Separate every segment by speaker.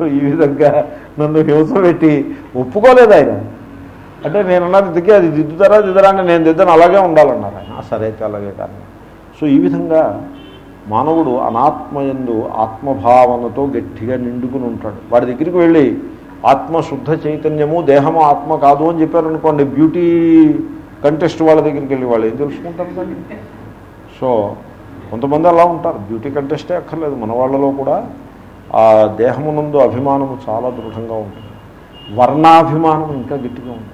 Speaker 1: So ఈ విధంగా నన్ను హింస పెట్టి ఒప్పుకోలేదు ఆయన. అంటే నేను అన్నది ఇంతకీ అది దిద్దుతారా దిద్దరా అంటే నేను దిద్దను అలాగే ఉండాలన్నారు ఆయన. సరే అయితే అలాగే కానీ సో ఈ విధంగా మానవుడు అనాత్మయందు ఆత్మభావనతో గట్టిగా నిండుకుని ఉంటాడు. వాడి దగ్గరికి వెళ్ళి ఆత్మ శుద్ధ చైతన్యము దేహము ఆత్మ కాదు అని చెప్పారనుకోండి బ్యూటీ కంటెస్ట్ వాళ్ళ దగ్గరికి వెళ్ళి వాళ్ళు ఏం తెలుసుకుంటారు దాన్ని? సో కొంతమంది అలా ఉంటారు. బ్యూటీ కంటెస్టే అక్కర్లేదు. మన వాళ్ళలో కూడా ఆ దేహమునందు అభిమానము చాలా దృఢంగా ఉంటుంది. వర్ణాభిమానం ఇంకా గట్టిగా ఉంటుంది.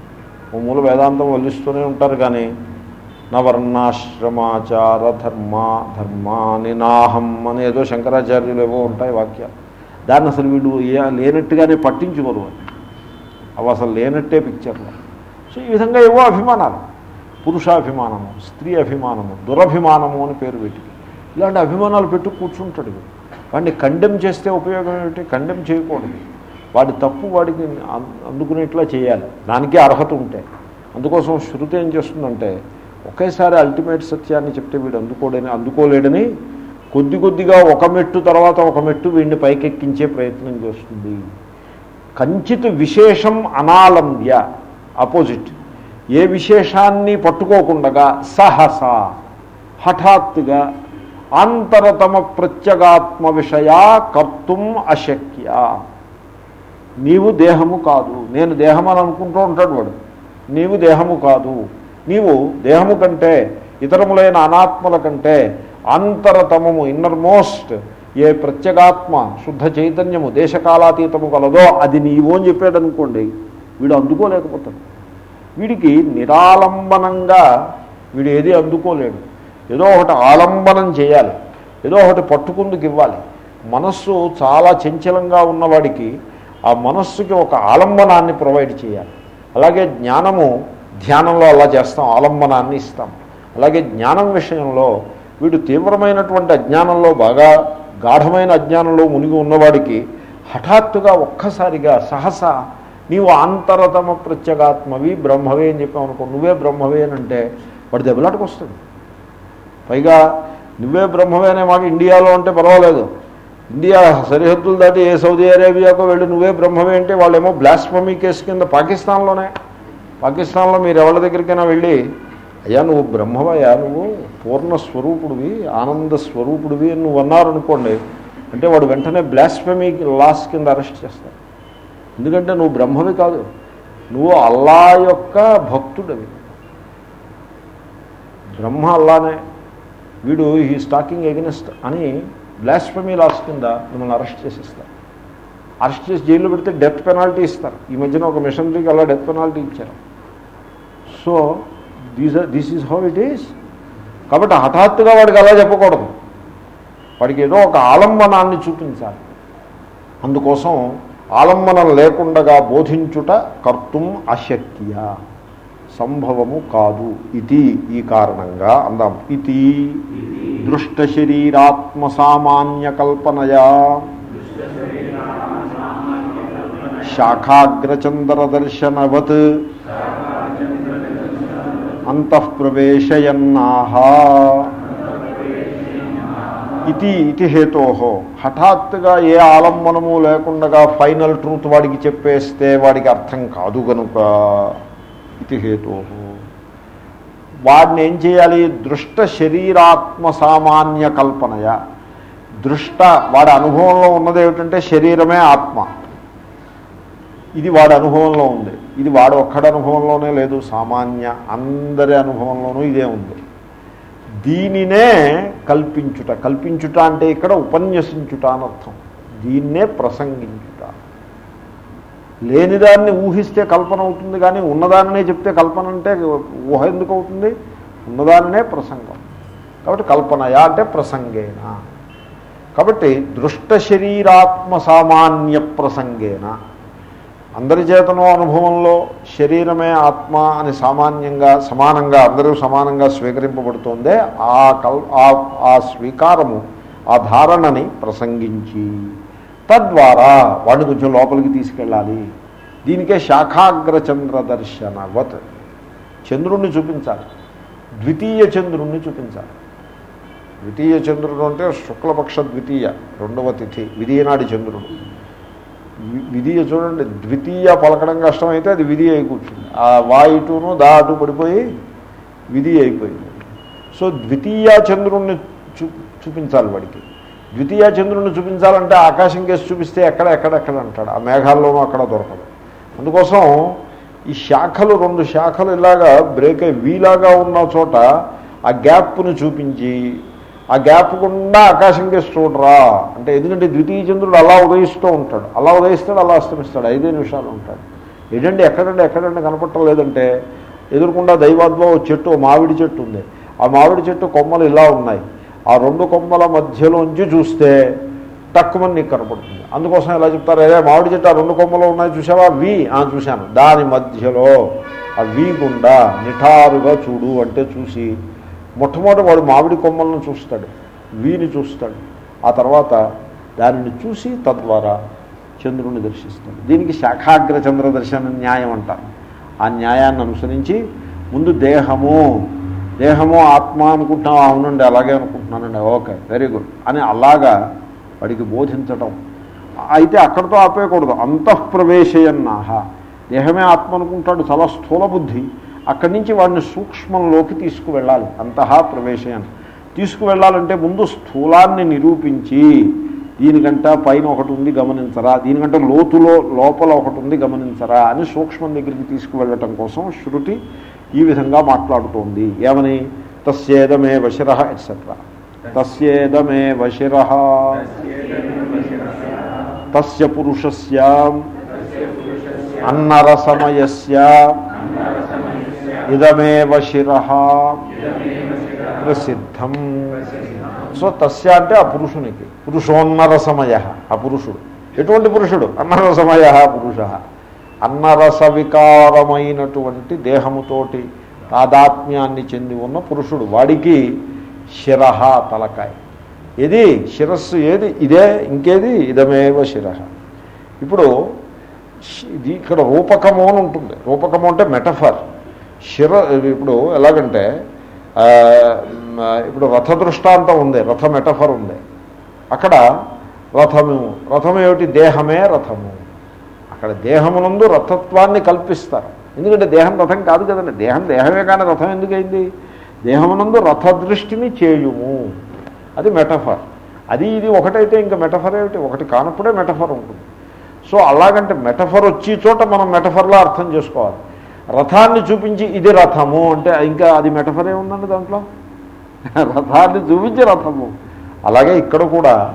Speaker 1: ఓ మూల వేదాంతం వల్లిస్తూనే ఉంటారు కానీ నా వర్ణాశ్రమాచార ధర్మ ధర్మాని నాహం అని ఏదో శంకరాచార్యులు ఏవో ఉంటాయి వాక్యాలు. దాన్ని అసలు వీడు ఏ- లేనట్టుగానే పట్టించుకోరు అని అవి అసలు లేనట్టే పిక్చర్లో సో ఈ విధంగా ఏవో అభిమానాలు. పురుషాభిమానము స్త్రీ అభిమానము దురభిమానము అని పేరు పెట్టి ఇలాంటి అభిమానాలు పెట్టు కూర్చుంటాడు వీడు. వాడిని కండెమ్ చేస్తే ఉపయోగం ఏమిటి? కండెమ్ చేయకూడదు. వాడి తప్పు వాడికి అందుకునేట్లా చేయాలి. దానికే అర్హత ఉంటే. అందుకోసం శృతి ఏం చేస్తుందంటే ఒకేసారి అల్టిమేట్ సత్యాన్ని చెప్తే వీడు అందుకోడని అందుకోలేడని కొద్ది కొద్దిగా ఒక మెట్టు తర్వాత ఒక మెట్టు వీడిని పైకెక్కించే ప్రయత్నం చేస్తుంది. కంచిత్ విశేషం అనాలంబ్య ఆపోజిట్ ఏ విశేషాన్ని పట్టుకోకుండగా సహస హఠాత్తుగా ఆంతరతమ ప్రత్యగాత్మ విషయా కర్తుం అశక్య. నీవు దేహము కాదు. నేను దేహం అని అనుకుంటూ ఉంటాడు వాడు. నీవు దేహము కాదు. నీవు దేహము కంటే ఇతరములైన అనాత్మల కంటే అంతరతమము ఇన్నర్ మోస్ట్ ఏ ప్రత్యేగాత్మ శుద్ధ చైతన్యము దేశకాలాతీతము కలదో అది నీవు అని చెప్పాడు అనుకోండి వీడు అందుకోలేకపోతాడు. వీడికి నిరాలంబనంగా వీడు ఏది అందుకోలేడు. ఏదో ఒకటి ఆలంబనం చేయాలి. ఏదో ఒకటి పట్టుకుందుకు ఇవ్వాలి. మనస్సు చాలా చంచలంగా ఉన్నవాడికి ఆ మనస్సుకి ఒక ఆలంబనాన్ని ప్రొవైడ్ చేయాలి. అలాగే జ్ఞానము ధ్యానంలో అలా చేస్తాం ఆలంబనాన్ని ఇస్తాం. అలాగే జ్ఞానం విషయంలో వీడు తీవ్రమైనటువంటి అజ్ఞానంలో బాగా గాఢమైన అజ్ఞానంలో మునిగి ఉన్నవాడికి హఠాత్తుగా ఒక్కసారిగా సహసా నీవు ఆంతరతమ ప్రత్యేగాత్మవి బ్రహ్మవే అని చెప్పామనుకో అనుకో నువ్వే బ్రహ్మవే అని అంటే వాడు దెబ్బలాటకు వస్తుంది పైగా నువ్వే బ్రహ్మవే అనే మాట ఇండియాలో అంటే పర్వాలేదు. ఇండియా సరిహద్దులు దాటి ఏ సౌదీ అరేబియాకు వెళ్ళి నువ్వే బ్రహ్మమే అంటే వాళ్ళేమో బ్లాస్ఫమీ కేసు కింద పాకిస్తాన్లోనే. పాకిస్తాన్లో మీరు ఎవరి దగ్గరికైనా వెళ్ళి అయ్యా నువ్వు బ్రహ్మవయ్యా నువ్వు పూర్ణ స్వరూపుడివి ఆనంద స్వరూపుడివి అని నువ్వు అన్నారనుకోండి అంటే వాడు వెంటనే బ్లాస్ఫమీ లాస్ కింద అరెస్ట్ చేస్తాడు ఎందుకంటే నువ్వు బ్రహ్మవి కాదు నువ్వు అల్లా యొక్క భక్తుడివి. బ్రహ్మ అల్లానే. వీడు ఈ స్టాకింగ్ ఎగనెస్ట్ అని బ్లాస్ఫమీ లాస్ కింద మిమ్మల్ని అరెస్ట్ చేసేస్తారు. అరెస్ట్ చేసి జైల్లో పెడితే డెత్ పెనాల్టీ ఇస్తారు. ఈ మధ్యన ఒక మిషనరీకి అలా డెత్ పెనాల్టీ ఇచ్చారు. So these this is how it is కాబట్టి హఠాత్తుగా వాడికి అలా చెప్పకూడదు. వాడికి ఏదో ఒక ఆలంబనాన్ని చూపించాలి. అందుకోసం ఆలంబనం లేకుండగా బోధించుట కర్తుం అశక్య సంభవము కాదు. ఇది ఈ కారణంగా అందాం. ఇది దృష్ట శరీరాత్మ సామాన్య కల్పనయా శాఖాగ్రచందర దర్శనవత్ అంతఃప్రవేశయన్నాహా. ఇది ఇది హేతో. హఠాత్తుగా ఏ ఆలంబనము లేకుండా ఫైనల్ ట్రూత్ వాడికి చెప్పేస్తే వాడికి అర్థం కాదు కనుక ఇది హేతో వాడిని ఏం చేయాలి దృష్ట శరీరాత్మ సామాన్య కల్పనయ. దృష్ట వాడి అనుభవంలో ఉన్నది ఏమిటంటే శరీరమే ఆత్మ. ఇది వాడి అనుభవంలో ఉంది. ఇది వాడు ఒక్కడి అనుభవంలోనే లేదు సామాన్య అందరి అనుభవంలోనూ ఇదే ఉంది. దీనినే కల్పించుట. కల్పించుట అంటే ఇక్కడ ఉపన్యసించుట అని అర్థం దీన్నే ప్రసంగించుట. లేనిదాన్ని ఊహిస్తే కల్పన అవుతుంది కానీ ఉన్నదాన్నే చెప్తే కల్పన అంటే ఊహ ఎందుకు అవుతుంది? ఉన్నదాన్నే ప్రసంగం. కాబట్టి కల్పనయా అంటే ప్రసంగేనా? కాబట్టి దృష్ట శరీరాత్మ సామాన్య ప్రసంగేన? అందరి చేతనో అనుభవంలో శరీరమే ఆత్మ అని సామాన్యంగా సమానంగా అందరూ సమానంగా స్వీకరింపబడుతోందే ఆ కల్ ఆ- ఆ స్వీకారము ఆ ధారణని ప్రసంగించి తద్వారా వాడిని కొంచెం లోపలికి తీసుకెళ్ళాలి. దీనికే శాఖాగ్ర చంద్ర దర్శనవత్. చంద్రుణ్ణి చూపించాలి. ద్వితీయ చంద్రుణ్ణి చూపించాలి. ద్వితీయ చంద్రుడు అంటే శుక్లపక్ష ద్వితీయ రెండవ తిథి విధియనాడి చంద్రుడు. వి- విధియ చూడండి ద్వితీయ పలకడం కష్టమైతే అది విధి అయి కూర్చుంది. ఆ వా ఇటును దా అటు పడిపోయి విధి అయిపోయింది. సో ద్వితీయ చంద్రుణ్ణి చూ చూపించాలి వాడికి. ద్వితీయ చంద్రుడిని చూపించాలంటే ఆకాశం కేసి చూపిస్తే ఎక్కడ ఎక్కడెక్కడ అంటాడు. ఆ మేఘాల్లోనూ అక్కడ దొరకదు. అందుకోసం ఈ శాఖలు రెండు శాఖలు ఇలాగా బ్రేక్ అయ్యి వీలాగా ఉన్న చోట ఆ గ్యాప్ను చూపించి ఆ గ్యాప్ గుండా ఆకాశం కేసి చూడరా. అంటే ఎందుకంటే ద్వితీయ చంద్రుడు అలా ఉదయిస్తూ ఉంటాడు. అలా ఉదయిస్తాడు అలా అస్తమిస్తాడు. ఐదే నిమిషాలు ఉంటాడు ఏంటంటే ఎక్కడంటే ఎక్కడంటే కనపడటం లేదంటే ఎదురుకుండా దైవాద్వ చెట్టు మామిడి చెట్టు ఉంది. ఆ మామిడి చెట్టు కొమ్మలు ఇలా ఉన్నాయి. ఆ రెండు కొమ్మల మధ్యలోంచి చూస్తే తక్కువ నీకు కనపడుతుంది. అందుకోసం ఎలా చెప్తారు? అదే మామిడి చెట్టు ఆ రెండు కొమ్మలు ఉన్నాయి చూసావా? వి ఆ చూశాను. దాని మధ్యలో ఆ వి గుండా నిఠారుగా చూడు అంటే చూసి మొట్టమొదటి వాడు మామిడి కొమ్మలను చూస్తాడు వీని చూస్తాడు. ఆ తర్వాత దానిని చూసి తద్వారా చంద్రుని దర్శిస్తాడు. దీనికి శాఖాగ్ర చంద్ర దర్శన న్యాయం అంటారు. ఆ న్యాయాన్ని అనుసరించి ముందు దేహము దేహము ఆత్మ అనుకుంటున్నాం అవునండి అలాగే అనుకుంటున్నానండి. ఓకే వెరీ గుడ్ అని అలాగా వాడికి బోధించటం. అయితే అక్కడితో ఆపేయకూడదు. అంతఃప్రవేశయన్నాహ. దేహమే ఆత్మ అనుకుంటాడు చాలా స్థూల బుద్ధి. అక్కడి నుంచి వాడిని సూక్ష్మంలోకి తీసుకువెళ్ళాలి. అంతః ప్రవేశయన్. తీసుకువెళ్ళాలంటే ముందు స్థూలాన్ని నిరూపించి దీనికంట పైన ఒకటి ఉంది గమనించరా. దీనికంటే లోతులో లోపల ఒకటి ఉంది గమనించరా అని సూక్ష్మం దగ్గరికి తీసుకువెళ్ళటం కోసం శృతి ఈ విధంగా మాట్లాడుతోంది. ఏమని? తస్యేదమే వశిర ఎట్సెట్రా తస్యేదమే వశిర తస్య పురుషస్య. అన్నరసమయస్య. ఇదమే వశిర ప్రసిద్ధం. సో తస్య అంటే ఆ పురుషునికి. పురుషోన్నరసమయ ఆ పురుషుడు. ఎటువంటి పురుషుడు? అన్నరసమయ పురుష. అన్నరస వికారమైనటువంటి దేహముతోటి తాదాత్మ్యాన్ని చెంది ఉన్న పురుషుడు. వాడికి శిరహ తలకాయ. ఇది శిరస్సు ఏది? ఇదే ఇంకేది? ఇదమేవ శిర ఇప్పుడు ఇది ఇక్కడ రూపకము అని ఉంటుంది. రూపకము అంటే మెటఫర్. శిర ఇప్పుడు ఎలాగంటే ఇప్పుడు రథ దృష్టాంతం ఉంది రథ మెటఫర్ ఉంది. అక్కడ రథము రథం ఏమిటి? దేహమే రథము. అక్కడ దేహమునందు రథత్వాన్ని కల్పిస్తారు. ఎందుకంటే దేహం రథం కాదు కదండి. దేహం దేహమే కానీ రథం ఎందుకైంది? దేహమునందు రథదృష్టిని చేయుము. అది మెటఫర్. అది ఇది ఒకటైతే ఇంకా మెటఫర్ ఏమిటి? ఒకటి కానప్పుడే మెటఫర్ ఉంటుంది. సో అలాగంటే మెటఫర్ వచ్చి చోట మనం మెటఫర్లో అర్థం చేసుకోవాలి. రథాన్ని చూపించి ఇది రథము అంటే ఇంకా అది మెటఫరే ఉందండి దాంట్లో? రథాన్ని చూపించి రథము. అలాగే ఇక్కడ కూడా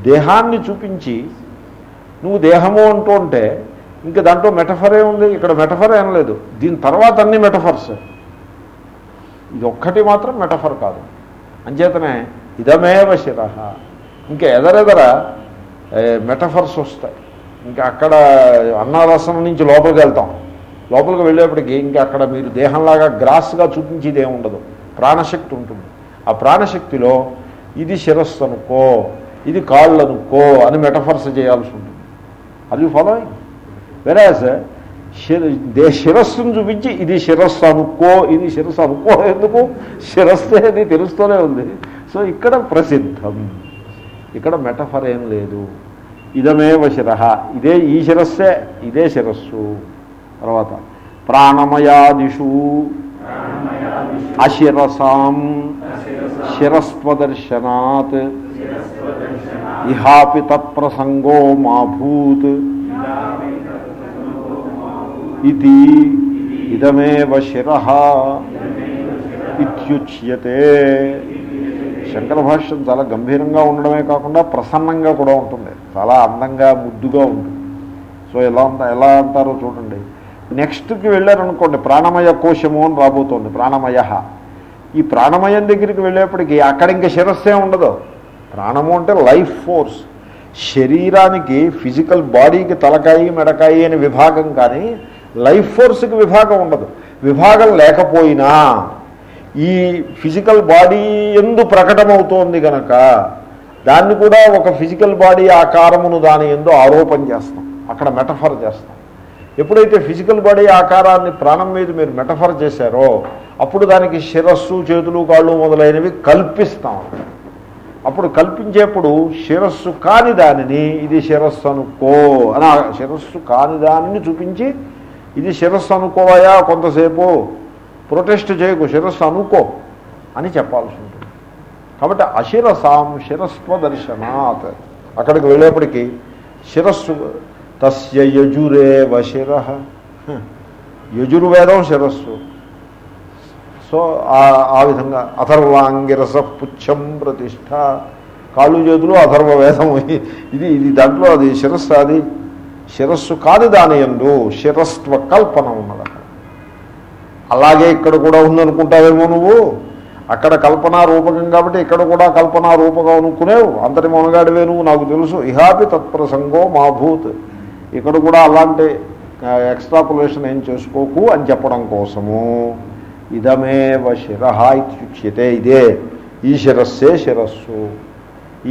Speaker 1: దేహాన్ని చూపించి నువ్వు దేహము అంటూ ఉంటే ఇంకా దాంట్లో మెటఫరే ఉంది ఇక్కడ మెటఫర్ ఏం లేదు దీని తర్వాత అన్ని మెటఫర్స్ ఇది ఒక్కటి మాత్రం మెటఫర్ కాదు. అంచేతనే ఇదమేవ శిర. ఇంకా ఎదరెదర మెటఫర్స్ వస్తాయి. ఇంకా అక్కడ అన్నారసం నుంచి లోపలికి వెళ్తాం. లోపలికి వెళ్ళేప్పటికీ ఇంకా అక్కడ మీరు దేహంలాగా గ్రాస్గా చూపించేది ఏముండదు ప్రాణశక్తి ఉంటుంది. ఆ ప్రాణశక్తిలో ఇది శిరస్సు అనుకో ఇది కాళ్ళు అనుకో అని మెటఫర్స్ చేయాల్సి ఉంటుంది. అది ఫాలోయింగ్ వెరాజ్ దే శిరస్సును చూపించి ఇది శిరస్సు అనుకో ఇది శిరస్సు అనుకో ఎందుకు శిరస్సు అది తెలుస్తూనే ఉంది సో ఇక్కడ ప్రసిద్ధం ఇక్కడ మెటఫర్ ఏం లేదు ఇదమేవ శిర ఇదే ఈ శిరస్సే ఇదే శిరస్సు తర్వాత ప్రాణమయాదిషు అశిరసాం శిరస్వదర్శనాత్ ఇహాపి తత్ప్రసంగో మాభూత్ ఇది ఇదమేవ శిర ఇత్యుచ్యతే. శంకర భాష్యం చాలా గంభీరంగా ఉండడమే కాకుండా ప్రసన్నంగా కూడా ఉంటుంది. చాలా అందంగా ముద్దుగా ఉంటుంది. సో ఎలా ఉందా ఎలా అంటారో చూడండి. నెక్స్ట్కి వెళ్ళారనుకోండి ప్రాణమయ కోశము అని రాబోతోంది ప్రాణమయ. ఈ ప్రాణమయం దగ్గరికి వెళ్ళేప్పటికీ అక్కడ ఇంకా శిరస్సే ఉండదు. ప్రాణము అంటే లైఫ్ ఫోర్స్. శరీరానికి ఫిజికల్ బాడీకి తలకాయి మెడకాయి అని విభాగం కానీ లైఫ్ ఫోర్స్కి విభాగం ఉండదు. విభాగం లేకపోయినా ఈ ఫిజికల్ బాడీ ఎందు ప్రకటమవుతోంది కనుక దాన్ని కూడా ఒక ఫిజికల్ బాడీ ఆకారమును దాని ఎందు ఆరోపణ చేస్తాం. అక్కడ మెటఫర్ చేస్తాం. ఎప్పుడైతే ఫిజికల్ బాడీ ఆకారాన్ని ప్రాణం మీద మీరు మెటఫర్ చేశారో అప్పుడు దానికి శిరస్సు చేతులు కాళ్ళు మొదలైనవి కల్పిస్తాం. అప్పుడు కల్పించేప్పుడు శిరస్సు కాని దానిని ఇది శిరస్సు అనుకో అని ఆ శిరస్సు కాని దానిని చూపించి ఇది శిరస్సు అనుకోవయా కొంతసేపు? ప్రొటెస్ట్ చేయకు శిరస్సు అనుకో అని చెప్పాల్సి ఉంటుంది. కాబట్టి అశిరసాం శిరస్వ దర్శనాత్. అక్కడికి వెళ్ళేప్పటికీ శిరస్సు తస్య యజురేవ శిర. యజుర్వేదం శిరస్సు. సో ఆ- ఆ విధంగా అథర్వాంగిరస పుచ్చం ప్రతిష్ట. కాళ్ళు చేతులు అథర్వ వేదం ఇది ఇది దాంట్లో అది శిరస్సు అది శిరస్సు కాదు దాని ఎందు శిరస్వ కల్పన ఉన్నది అక్కడ అలాగే ఇక్కడ కూడా ఉందనుకుంటావేమో నువ్వు? అక్కడ కల్పనా రూపకం కాబట్టి ఇక్కడ కూడా కల్పనా రూపకం అనుకునేవు. అంతటి మొనగాడివే నువ్వు నాకు తెలుసు. ఇహాపి తత్ప్రసంగో మా భూత్ ఇక్కడ కూడా అలాంటి ఎక్స్ట్రాపులేషన్ ఏం చేసుకోకు అని చెప్పడం కోసము. ఇదమేవ శిరహ ఇత్యుచ్యతే. ఇదే ఈ శిరస్సే శిరస్సు.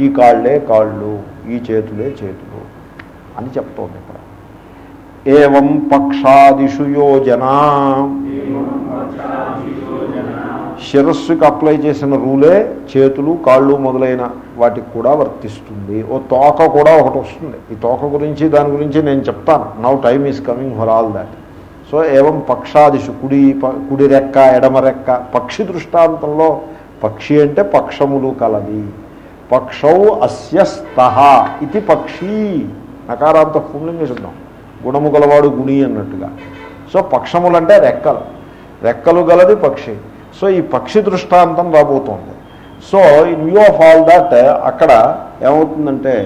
Speaker 1: ఈ కాళ్ళే కాళ్ళు ఈ చేతులే చేతులు అని చెప్తోంది ఇక్కడ ఏవం పక్షాదిషు యోజన. శిరస్సుకి అప్లై చేసిన రూలే చేతులు కాళ్ళు మొదలైన వాటికి కూడా వర్తిస్తుంది. ఓ తోక కూడా ఒకటి వస్తుంది. ఈ తోక గురించి దాని గురించి నేను చెప్తాను. Now time is coming for all that so ఏవం పక్షాదిషు కుడి కుడి రెక్క ఎడమ రెక్క. పక్షి దృష్టాంతంలో పక్షి అంటే పక్షములు కలది. పక్షౌ అస్యస్తః ఇది పక్షి. నకారాంత పుణ్యం శబ్దం గుణము గలవాడు గుణి అన్నట్టుగా. సో పక్షములంటే రెక్కలు. రెక్కలు గలది పక్షి. సో ఈ పక్షి దృష్టాంతం రాబోతోంది. So in view of all that అక్కడ ఏమవుతుందంటే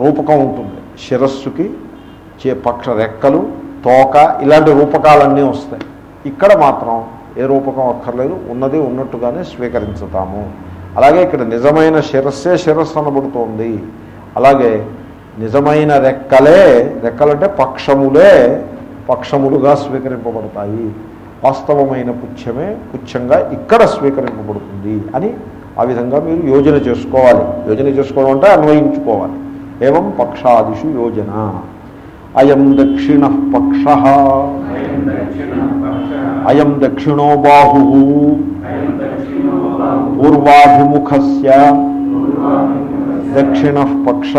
Speaker 1: రూపకం ఉంటుంది. శిరస్సుకి చే పక్ష రెక్కలు తోక ఇలాంటి రూపకాలన్నీ వస్తాయి. ఇక్కడ మాత్రం ఏ రూపకం అక్కర్లేదు ఉన్నది ఉన్నట్టుగానే స్వీకరించుతాము. అలాగే ఇక్కడ నిజమైన శిరస్సే శిరస్సు అనబడుతోంది. అలాగే నిజమైన రెక్కలే రెక్కలంటే పక్షములే పక్షములుగా స్వీకరింపబడతాయి. వాస్తవమైన పుచ్చమే పుచ్చంగా ఇక్కడ స్వీకరింపబడుతుంది అని ఆ విధంగా మీరు యోజన చేసుకోవాలి. యోజన చేసుకోవడం అంటే అన్వయించుకోవాలి. ఏవం పక్షాదిషు యోజన. అయం దక్షిణ పక్ష అయం దక్షిణో బాహు పూర్వాభిముఖ దక్షిణ పక్ష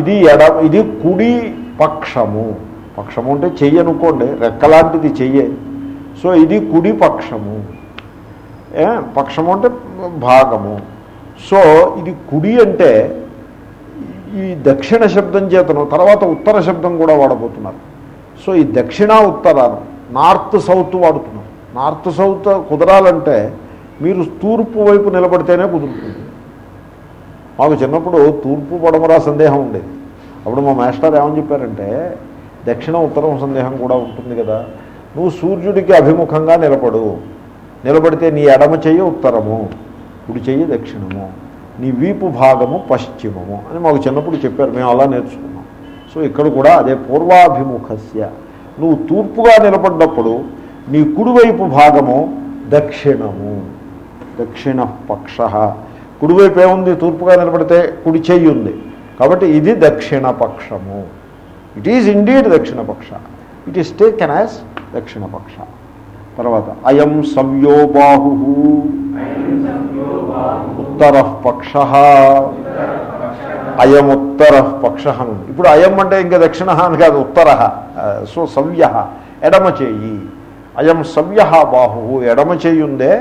Speaker 1: ఇది ఎడ ఇది కుడి పక్షము. పక్షము అంటే చెయ్యి అనుకోండి రెక్కలాంటిది చెయ్యే. సో ఇది కుడి పక్షము. పక్షము అంటే భాగము. సో ఇది కుడి అంటే ఈ దక్షిణ శబ్దం చేతను తర్వాత ఉత్తర శబ్దం కూడా వాడబోతున్నారు. సో ఈ దక్షిణ ఉత్తరాలు నార్త్ సౌత్ వాడుతున్నారు. నార్త్ సౌత్ కుదరాలంటే మీరు తూర్పు వైపు నిలబడితేనే కుదురుతుంది. మాకు చిన్నప్పుడు తూర్పు పడమరా సందేహం ఉండేది. అప్పుడు మా మాస్టర్ ఏమని చెప్పారంటే దక్షిణ ఉత్తరం సందేహం కూడా ఉంటుంది కదా నువ్వు సూర్యుడికి అభిముఖంగా నిలబడు. నిలబడితే నీ ఎడమ చెయ్యి ఉత్తరము కుడి చెయ్యి దక్షిణము. నీ వీపు భాగము పశ్చిమము అని మాకు చిన్నప్పుడు చెప్పారు మేము అలా నేర్చుకున్నాం. సో ఇక్కడ కూడా అదే పూర్వాభిముఖస్య. నువ్వు తూర్పుగా నిలబడ్డప్పుడు నీ కుడివైపు భాగము దక్షిణము. దక్షిణ పక్ష. కుడివైపు ఏముంది? తూర్పుగా నిలబడితే కుడి చెయ్యి ఉంది. కాబట్టి ఇది దక్షిణ పక్షము. ఇట్ ఈజ్ ఇండీడ్ దక్షిణ పక్ష. ఇట్ ఈస్ టేకెన్ యాజ్ దక్షిణ పక్ష. తర్వాత అయం సవ్యో ఉత్తర పక్ష అయం ఉత్తర పక్ష ఇప్పుడు అయం అంటే ఇంకా దక్షిణ అని కాదు ఉత్తర. సో సవ్య ఎడమ చేయి. అయం సవ్య బాహు ఎడమ చేయుందే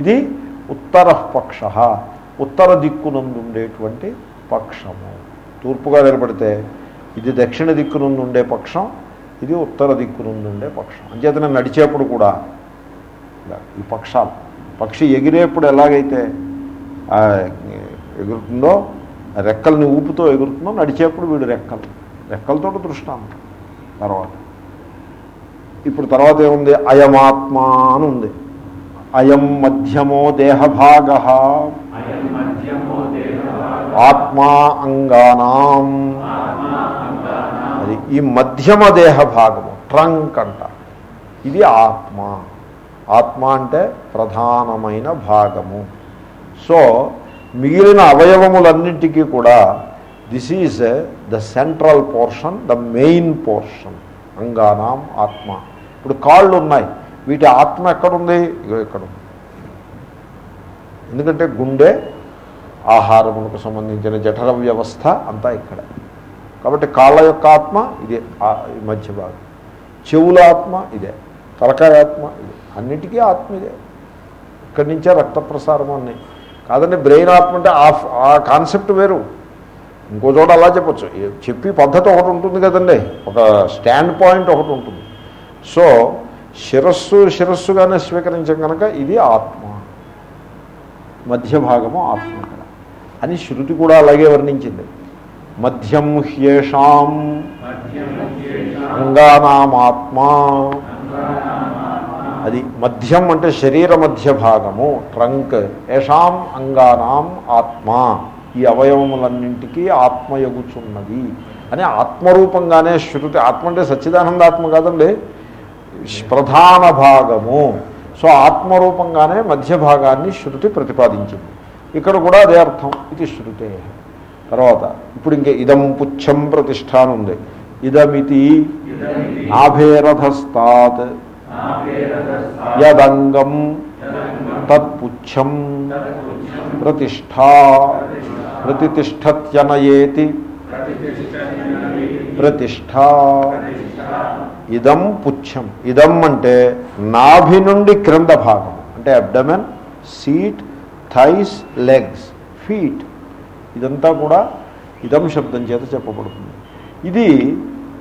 Speaker 1: ఇది ఉత్తర పక్ష ఉత్తర దిక్కునందుండేటువంటి పక్షము. తూర్పుగా నిలబడితే ఇది దక్షిణ దిక్కునందుండే పక్షం ఇది ఉత్తర దిక్కునందుండే పక్షం. అంచేతనే నడిచేప్పుడు కూడా ఈ పక్షాలు. పక్షి ఎగిరేప్పుడు ఎలాగైతే ఎగురుతుందో రెక్కల్ని ఊపుతో ఎగురుతుందో నడిచేప్పుడు వీడు రెక్కలు. రెక్కలతో దృష్టాంతం. తర్వాత. ఇప్పుడు తర్వాత ఏముంది? అయమాత్మ అని ఉంది. అయం మధ్యమో దేహభాగ. ఆత్మా అంగానాం. అది ఈ మధ్యమ దేహ భాగము ట్రంక్ అంట. ఇది ఆత్మ. ఆత్మ అంటే ప్రధానమైన భాగము. సో మిగిలిన అవయవములన్నింటికీ కూడా this is the central portion the main portion అంగానాం ఆత్మ. ఇప్పుడు కాళ్ళు ఉన్నాయి. వీటి ఆత్మ ఎక్కడుంది? ఇగో ఇక్కడ ఎందుకంటే గుండె ఆహారమునకు సంబంధించిన జఠర వ్యవస్థ అంతా ఇక్కడ. కాబట్టి కాళ్ళ యొక్క ఆత్మ ఇదే ఈ మధ్య భాగం. చెవుల ఆత్మ ఇదే. తలకాయ ఆత్మ ఇదే. అన్నిటికీ ఆత్మ ఇదే ఇక్కడి నుంచే రక్త ప్రసారం అన్నీ కాదండి బ్రెయిన్ ఆత్మ అంటే ఆ ఆ కాన్సెప్ట్ వేరు. ఇంకో చోట అలా చెప్పచ్చు. చెప్పి పద్ధతి ఒకటి ఉంటుంది కదండి. ఒక స్టాండ్ పాయింట్ ఒకటి ఉంటుంది. సో శిరస్సు శిరస్సుగానే స్వీకరించం కనుక ఇది ఆత్మ. మధ్య భాగము ఆత్మ అని శృతి కూడా అలాగే వర్ణించింది. మధ్యం హ్యేషాం. అంగానామాత్మా. అది మధ్యం అంటే శరీర మధ్య భాగము ట్రంక్ ఏషాం అంగానాం ఆత్మ. ఈ అవయవములన్నింటికీ ఆత్మయగుచున్నది అని ఆత్మరూపంగానే శృతి ఆత్మ అంటే సచ్చిదానందాత్మ కాదండి ప్రధాన భాగము. సో ఆత్మరూపంగానే మధ్య భాగాన్ని శృతి ప్రతిపాదించింది. ఇక్కడ కూడా అదే అర్థం ఇది శృతే. తర్వాత ఇప్పుడు ఇంకే ఇదం పుచ్చం ప్రతిష్టానం ఉంది ఇదమితి నాభేరథస్తాత్ యదంగం తత్పుచ్చం ప్రతిష్టా ప్రతిష్టత్యనయేతి ప్రతిష్టా ఇదం పుచ్చం. ఇదం అంటే నాభి నుండి క్రింద భాగం. అంటే abdomen seat thighs legs feet. ఇదంతా కూడా ఇదం శబ్దం చేత చెప్పబడుతుంది. ఇది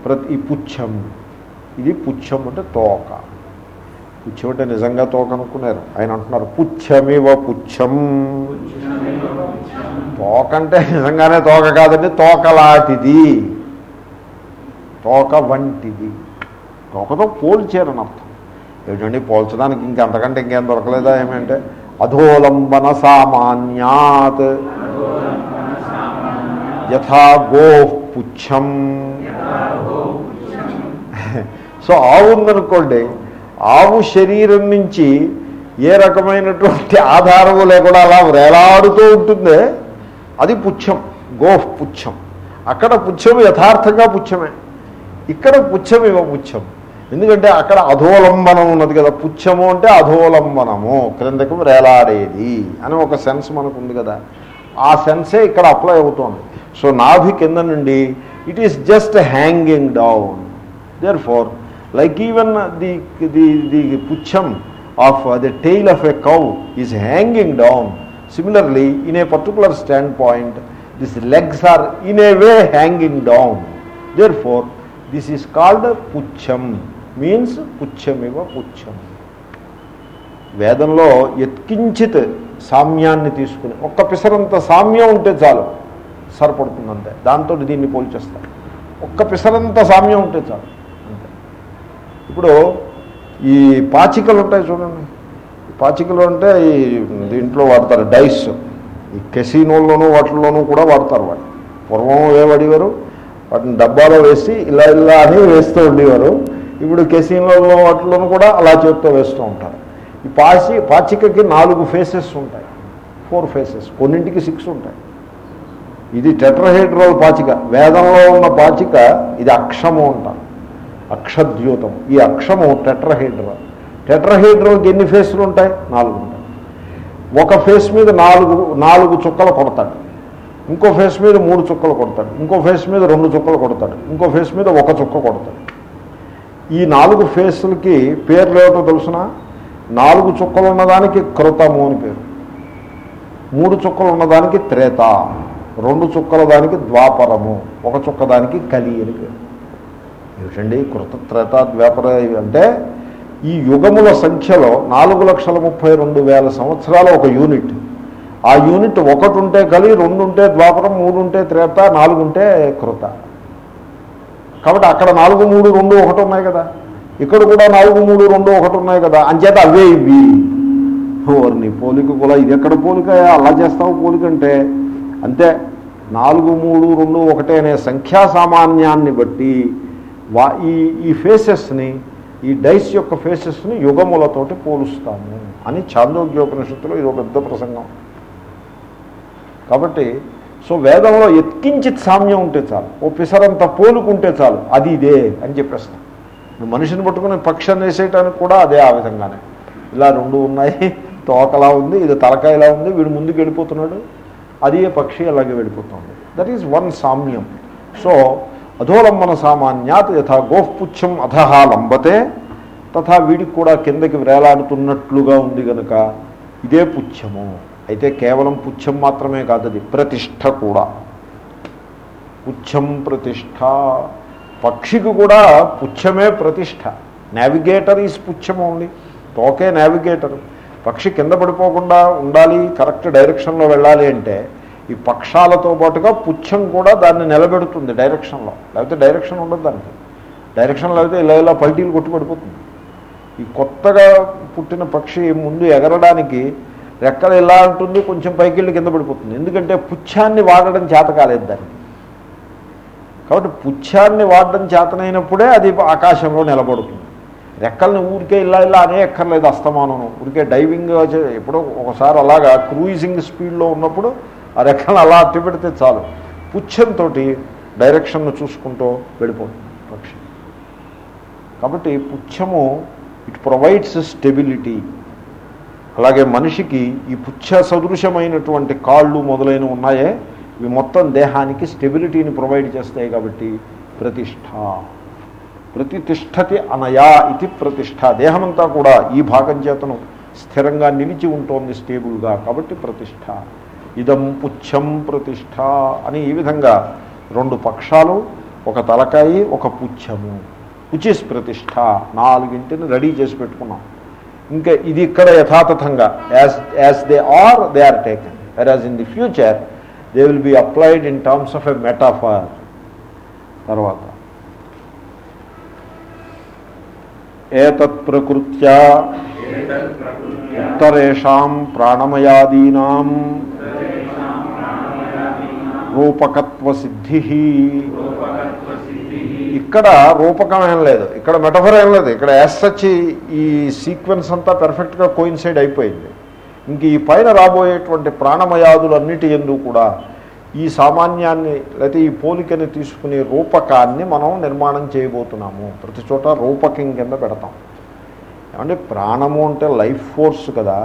Speaker 1: ప్రతి ఈ పుచ్చం. ఇది పుచ్చం అంటే తోక. పుచ్చం అంటే నిజంగా తోకనుకున్నారు ఆయన అంటున్నారు పుచ్చమివ పుచ్చం. తోకంటే నిజంగానే తోక కాదండి తోకలాంటిది. తోక వంటిది. తోకతో పోల్చారని అర్థం. ఏమిటండి పోల్చడానికి ఇంకంతకంటే ఇంకేం దొరకలేదా ఏమంటే అధోలంబన సామాన్యాత్ యథా గో పుచ్చం. సో ఆవు ఉందనుకోండి ఆవు శరీరం నుంచి ఏ రకమైనటువంటి ఆధారము లేకుండా అలా వేలాడుతూ ఉంటుందే? అది పుచ్చం గోహ్ పుచ్చం. అక్కడ పుచ్చం యథార్థంగా పుచ్చమే. ఇక్కడ పుచ్చం ఇవ పుచ్చం. ఎందుకంటే అక్కడ అధోలంబనం ఉన్నది కదా. పుచ్చము అంటే అధోలంబనము. క్రిందకు వేలాడేది అని ఒక సెన్స్ మనకు ఉంది కదా. ఆ సెన్సే ఇక్కడ అప్లై అవుతోంది. సో నాభి కింద నుండి it is just hanging down. Therefore like even the the the పుచ్చం of the tail of a cow is hanging down similarly in a particular stand point this legs are in a way hanging down therefore this is called పుచ్చం means పుచ్చం ఇవ పుచ్చం వేదంలో ఎత్కించిత్ సామ్యాన్ని తీసుకుని ఒక్క పిసరంత సామ్యం ఉంటే చాలు సరిపడుతుంది అంతే దాంతో దీన్ని పోల్చేస్తారు ఒక్క పిసరంత సామ్యం ఉంటే చాలు. ఇప్పుడు ఈ పాచికలు ఉంటాయి చూడండి. పాచికలు అంటే ఈ దీంట్లో వాడతారు డైస్. ఈ కెసినోల్లోనూ వాటిల్లోనూ కూడా వాడతారు వాటి పూర్వం ఏ వాడేవారు వాటిని డబ్బాలో వేసి ఇలా ఇలా అని వేస్తూ ఉండేవారు. ఇప్పుడు కెసినోల్లో వాటిల్లోనూ కూడా అలా చేత్తో వేస్తూ ఉంటారు. ఈ పాచి పాచికకి నాలుగు ఫేసెస్ ఉంటాయి. Four faces. కొన్నింటికి సిక్స్ ఉంటాయి. ఇది టెట్రహైడ్రోల్ పాచిక. వేదంలో ఉన్న పాచిక ఇది అక్షము అంటారు. అక్షద్యూతం. ఈ అక్షము టెట్రహైడ్రల్ టెట్రహైడ్రల్కి ఎన్ని ఫేస్లు ఉంటాయి నాలుగు ఉంటాయి ఒక ఫేస్ మీద నాలుగు నాలుగు చుక్కలు కొడతాడు. ఇంకో ఫేస్ మీద మూడు చుక్కలు కొడతాడు. ఇంకో ఫేస్ మీద రెండు చుక్కలు కొడతాడు. ఇంకో ఫేస్ మీద ఒక చుక్క కొడతాడు. ఈ నాలుగు ఫేస్లకి పేర్లు ఏమిటో తెలుసిన? నాలుగు చుక్కలు ఉన్నదానికి కృతము అని పేరు. మూడు చుక్కలు ఉన్నదానికి త్రేత. రెండు చుక్కల దానికి ద్వాపరము. ఒక చుక్క దానికి కలి అని పేరు. ఏమిటండి? కృత త్రేత అంటే ఈ యుగముల సంఖ్యలో నాలుగు లక్షల ముప్పై రెండు వేల సంవత్సరాల ఒక యూనిట్. ఆ యూనిట్ ఒకటి ఉంటే కలి రెండు ఉంటే ద్వాపరం మూడు ఉంటే త్రేత నాలుగు ఉంటే కృత. కాబట్టి అక్కడ నాలుగు మూడు రెండు ఒకటి ఉన్నాయి కదా. ఇక్కడ కూడా నాలుగు మూడు రెండు ఒకటి ఉన్నాయి కదా. అంచేత అవే ఇవి. ఓర్ని పోలిక కూడా ఇది ఎక్కడ పోలిక? అలా చేస్తావు పోలిక అంటే అంతే. నాలుగు మూడు రెండు ఒకటే అనే సంఖ్యా సామాన్యాన్ని బట్టి వా ఈ ఈ ఫేసెస్ని ఈ డైస్ యొక్క ఫేసెస్ని యుగములతోటి పోలుస్తాము అని చాందోగ్యోపనిషత్తులో ఇది ఒక పెద్ద ప్రసంగం. కాబట్టి సో వేదంలో ఎత్కించిత్ సామ్యం ఉంటే చాలు. ఓ పిసరంత పోలుకుంటే చాలు. అది ఇదే అని చెప్పేస్తాం. నువ్వు మనిషిని పట్టుకుని పక్షాన్ని వేసేయటానికి కూడా అదే ఆ విధంగానే. ఇలా రెండు ఉన్నాయి. తోకలా ఉంది ఇది తలకాయలా ఉంది వీడు ముందుకు వెళ్ళిపోతున్నాడు. అది పక్షి అలాగే వెళ్ళిపోతుంది. దట్ ఈజ్ వన్ సామ్యం సో అధోలంబన సామాన్యాత్ యథా గోఃపుచ్చం అధహ లంబతే తథా వీడికి కూడా కిందకి వేలాడుతున్నట్లుగా ఉంది గనుక ఇదే పుచ్చము. అయితే కేవలం పుచ్చం మాత్రమే కాదు అది ప్రతిష్ట కూడా. పుచ్చం ప్రతిష్ట పక్షికి కూడా పుచ్చమే ప్రతిష్ట నావిగేటర్ ఈజ్ పుచ్చం ఓన్లీ తోకే నావిగేటర్ పక్షి కింద పడిపోకుండా ఉండాలి కరెక్ట్ డైరెక్షన్లో వెళ్ళాలి అంటే ఈ పక్షాలతో పాటుగా పుచ్చం కూడా దాన్ని నిలబెడుతుంది డైరెక్షన్లో. లేకపోతే డైరెక్షన్ ఉండదు దానికి. డైరెక్షన్ లేకపోతే ఇలా ఇలా పల్టీలు కొట్టి పడిపోతుంది. ఈ కొత్తగా పుట్టిన పక్షి ముందు ఎగరడానికి రెక్కలు ఇలా ఉంటుంది కొంచెం పైకిళ్ళు కింద పడిపోతుంది. ఎందుకంటే పుచ్ఛాన్ని వాడడం చేత కాలేదు దానికి. కాబట్టి పుచ్ఛాన్ని వాడడం చేతనైనప్పుడే అది ఆకాశంలో నిలబడుతుంది. రెక్కల్ని ఊరికే ఇలా ఇలా అనే ఎక్కర్లేదు అస్తమానం ఊరికే డైవింగ్ ఎప్పుడో ఒకసారి అలాగా క్రూయిజింగ్ స్పీడ్లో ఉన్నప్పుడు ఆ రెక్కలను అలా అట్టి పెడితే చాలు. పుచ్చంతో డైరెక్షన్ను చూసుకుంటూ వెళ్ళిపోతుంది పక్షి. కాబట్టి పుచ్చము ఇట్ ప్రొవైడ్స్ స్టెబిలిటీ. అలాగే మనిషికి ఈ పుచ్చ సదృశమైనటువంటి కాళ్ళు మొదలైనవి ఉన్నాయే ఇవి మొత్తం దేహానికి స్టెబిలిటీని ప్రొవైడ్ చేస్తాయి కాబట్టి ప్రతిష్ట ప్రతిష్టతి అనయా ఇది ప్రతిష్ట దేహమంతా కూడా ఈ భాగం చేతను స్థిరంగా నిలిచి ఉంటోంది స్టేబుల్గా కాబట్టి ప్రతిష్ట ఇదం పుచ్చం ప్రతిష్ట అని ఈ విధంగా రెండు పక్షాలు ఒక తలకాయి ఒక పుచ్చము. పుచిస్ ప్రతిష్ట నాలుగింటిని రెడీ చేసి పెట్టుకున్నాం. ఇంకా ఇది ఇక్కడ యథాతథంగా as as they are they are taken whereas in the future they will be applied in terms of a metaphor తర్వాత. ఏతత్ ప్రకృత్యా ఉత్తరేషాం ప్రాణమయాదీనాం రూపకత్వ సిద్ధి ఇక్కడ రూపకం ఏం లేదు. ఇక్కడ మెటఫర్ ఏం లేదు. ఇక్కడ యాజ్ సచ్ ఈ సీక్వెన్స్ అంతా పెర్ఫెక్ట్గా కోయిన్సైడ్ అయిపోయింది. ఇంక ఈ పైన రాబోయేటువంటి ప్రాణమయాదులన్నిటి ఎందు కూడా ఈ సామాన్యాన్ని లేకపోతే ఈ పోలికని తీసుకునే రూపకాన్ని మనం నిర్మాణం చేయబోతున్నాము. ప్రతి చోట రూపకం కింద పెడతాం. ఏమంటే ప్రాణము అంటే లైఫ్ ఫోర్స్ కదా.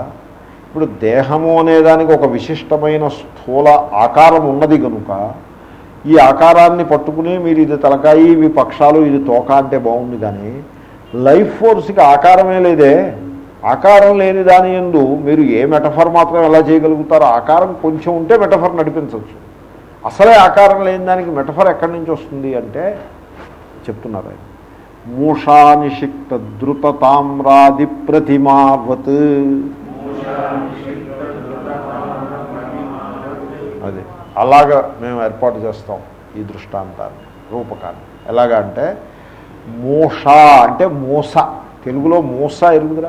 Speaker 1: ఇప్పుడు దేహము అనేదానికి ఒక విశిష్టమైన స్థూల ఆకారం ఉన్నది కనుక ఈ ఆకారాన్ని పట్టుకుని మీరు ఇది తలకాయి ఇవి పక్షాలు ఇది తోక అంటే బాగుంది కానీ లైఫ్ ఫోర్స్కి ఆకారమే లేదే. ఆకారం లేని దాని ఎందు మీరు ఏ మెటఫర్ మాత్రం ఎలా చేయగలుగుతారో ఆకారం కొంచెం ఉంటే మెటఫర్ నడిపించవచ్చు. అసలే ఆకారం లేని దానికి మెటఫర్ ఎక్కడి నుంచి వస్తుంది అంటే చెప్తున్నారు ఆయన. మూషానిషిక్త ద్రుత తామ్రాది ప్రతిమావత్ అది అలాగా మేము ఏర్పాటు చేస్తాం ఈ దృష్టాంతాన్ని రూపకాన్ని. ఎలాగా అంటే మూష అంటే మూస. తెలుగులో మూస ఎరుగుదరా?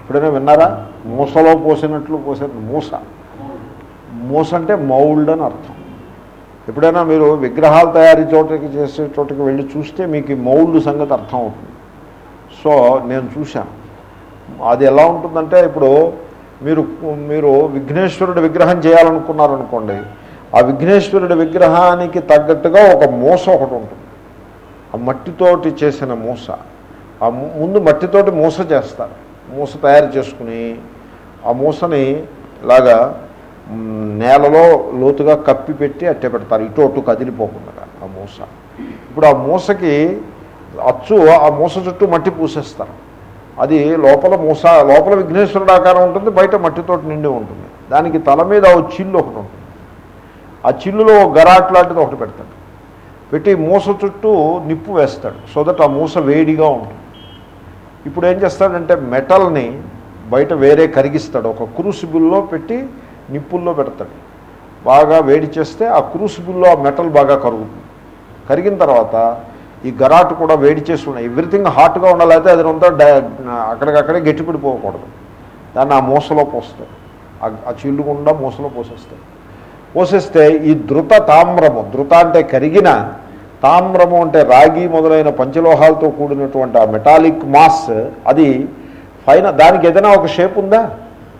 Speaker 1: ఎప్పుడైనా విన్నారా? మూసలో పోసినట్లు పోసిన మూస. మూస అంటే మౌల్డ్ అని అర్థం. ఎప్పుడైనా మీరు విగ్రహాలు తయారీ చోటకి చేసే చోటకి వెళ్ళి చూస్తే మీకు ఈ మౌల్డ్ సంగతి అర్థం అవుతుంది. సో నేను చూశాను. అది ఎలా ఉంటుందంటే ఇప్పుడు మీరు మీరు విఘ్నేశ్వరుడు విగ్రహం చేయాలనుకున్నారనుకోండి ఆ విఘ్నేశ్వరుడి విగ్రహానికి తగ్గట్టుగా ఒక మూస ఒకటి ఉంటుంది. ఆ మట్టితోటి చేసిన మూస. ఆ ముందు మట్టితోటి మూస చేస్తారు. మూస తయారు చేసుకుని ఆ మూసని ఇలాగా నేలలో లోతుగా కప్పి పెట్టి అట్టే పెడతారు. ఇటు అటు కదిలిపోకుండా ఆ మూస. ఇప్పుడు ఆ మూసకి అచ్చు ఆ మూస చుట్టూ మట్టి పూసేస్తారు. అది లోపల మూస లోపల విఘ్నేశ్వరుడు ఆకారం ఉంటుంది బయట మట్టితో నిండి ఉంటుంది. దానికి తల మీద ఓ చిల్లు ఒకటి ఉంటుంది. ఆ చిల్లులో గరాట్ లాంటిది ఒకటి పెడతాడు. పెట్టి మూస చుట్టూ నిప్పు వేస్తాడు. సో దట్ ఆ మూస వేడిగా ఉంటుంది. ఇప్పుడు ఏం చేస్తాడంటే మెటల్ని బయట వేరే కరిగిస్తాడు. ఒక క్రూసిబుల్లో పెట్టి నిప్పుల్లో పెడతాడు. బాగా వేడి చేస్తే ఆ క్రూసిబుల్లో ఆ మెటల్ బాగా కరుగుతుంది. కరిగిన తర్వాత ఈ గరాటు కూడా వేడి చేసి ఉన్నాయి ఎవ్రీథింగ్ హాట్గా ఉండాలైతే అయితే అది అంతా డా- అక్కడికక్కడే గట్టిపడిపోకూడదు దాన్ని ఆ మూసలో పోస్తాడు ఆ- ఆ చిల్లు గుండా మూసలో పోసేస్తాడు పోసేస్తే ఈ ధృత తామ్రము ధృత అంటే కరిగిన తామ్రము అంటే రాగి మొదలైన పంచలోహాలతో కూడినటువంటి ఆ మెటాలిక్ మాస్ అది పైన దానికి ఏదైనా ఒక షేప్ ఉందా?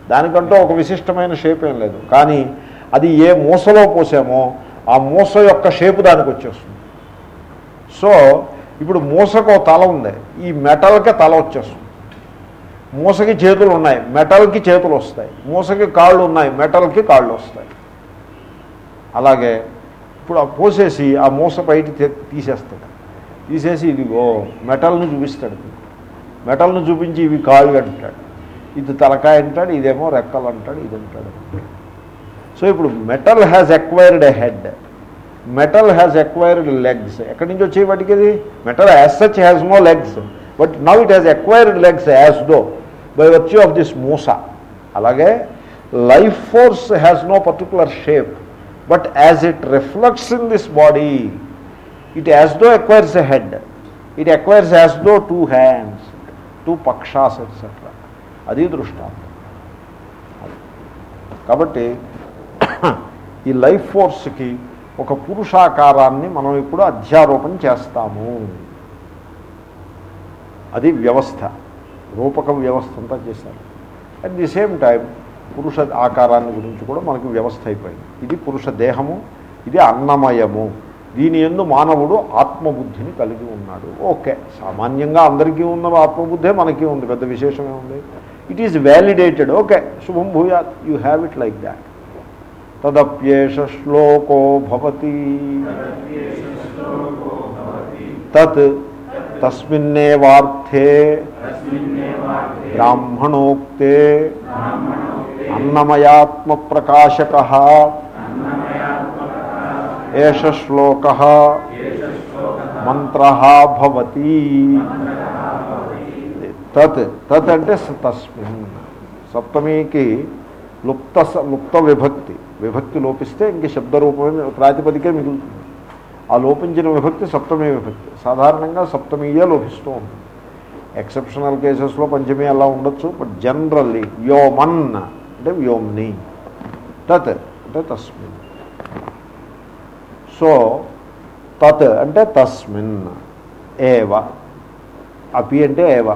Speaker 1: దానికంటూ ఒక విశిష్టమైన షేప్ ఏం లేదు. కానీ అది ఏ మూసలో పోసామో ఆ మూస యొక్క షేపు దానికి వచ్చేస్తుంది. సో ఇప్పుడు మూసకు తల ఉంది. ఈ మెటల్కే తల వచ్చేస్తుంది. మూసకి చేతులు ఉన్నాయి. మెటల్కి చేతులు వస్తాయి. మూసకి కాళ్ళు ఉన్నాయి. మెటల్కి కాళ్ళు వస్తాయి. అలాగే ఇప్పుడు ఆ పోసేసి ఆ మూస బయట తీ- తీసేస్తాడు. తీసేసి ఇదిగో మెటల్ని చూపిస్తాడు. మెటల్ని చూపించి ఇవి కాళ్ళు అంటాడు. ఇది తలకాయ అంటాడు ఇదేమో రెక్కలు అంటాడు ఇది అంటాడు. సో ఇప్పుడు metal has acquired a head metal has acquired legs ఎక్కడి నుంచి వచ్చే వాటికి ఇది? Metal as such has no legs but now it has acquired legs as though by virtue of this Musa అలాగే life force has no particular shape but as it reflects in this body it as though acquires a head it acquires as though two hands two పక్షాస్ etcetera అది దృష్టాంతం. కాబట్టి ఈ life ఫోర్స్కి ఒక పురుషాకారాన్ని మనం ఇప్పుడు అధ్యారోపణ చేస్తాము. అది వ్యవస్థ. రూపక వ్యవస్థ అంతా చేశారు. అట్ ది సేమ్ టైం పురుష ఆకారాన్ని గురించి కూడా మనకి వ్యవస్థ అయిపోయింది. ఇది పురుష దేహము ఇది అన్నమయము. దీని ఎందు మానవుడు ఆత్మబుద్ధిని కలిగి ఉన్నాడు. ఓకే సామాన్యంగా అందరికీ ఉన్న ఆత్మబుద్ధే మనకి ఉంది. పెద్ద విశేషమే ఉంది ఇట్ ఈజ్ వ్యాలిడేటెడ్ ఓకే శుభం భూయాత్ you have it like that తదప్యేష శ్లోకో భవతి తత్ తస్మిన్నేవార్థే బ్రాహ్మణోక్తే అన్నమయాత్మ ప్రకాశక ఏష శ్లోక మంత్ర భవతి తత్ తత్ అంటే తస్మిన్ సప్తమికి లుప్త స- లుప్త విభక్తి. విభక్తి లోపిస్తే ఇంక శబ్దరూపమే ప్రాతిపదికే మిగులుతుంది. ఆ లోపించిన విభక్తి సప్తమీ విభక్తి. సాధారణంగా సప్తమీయే లోపిస్తూ ఉంటుంది. ఎక్సెప్షనల్ కేసెస్లో పంచమి అలా ఉండొచ్చు బట్ జనరల్లీ వ్యోమన్ అంటే వ్యోమ్ని. తత్ అంటే తస్మిన్. సో తత్ అంటే తస్మిన్. ఏవ. అపి అంటే ఏవ.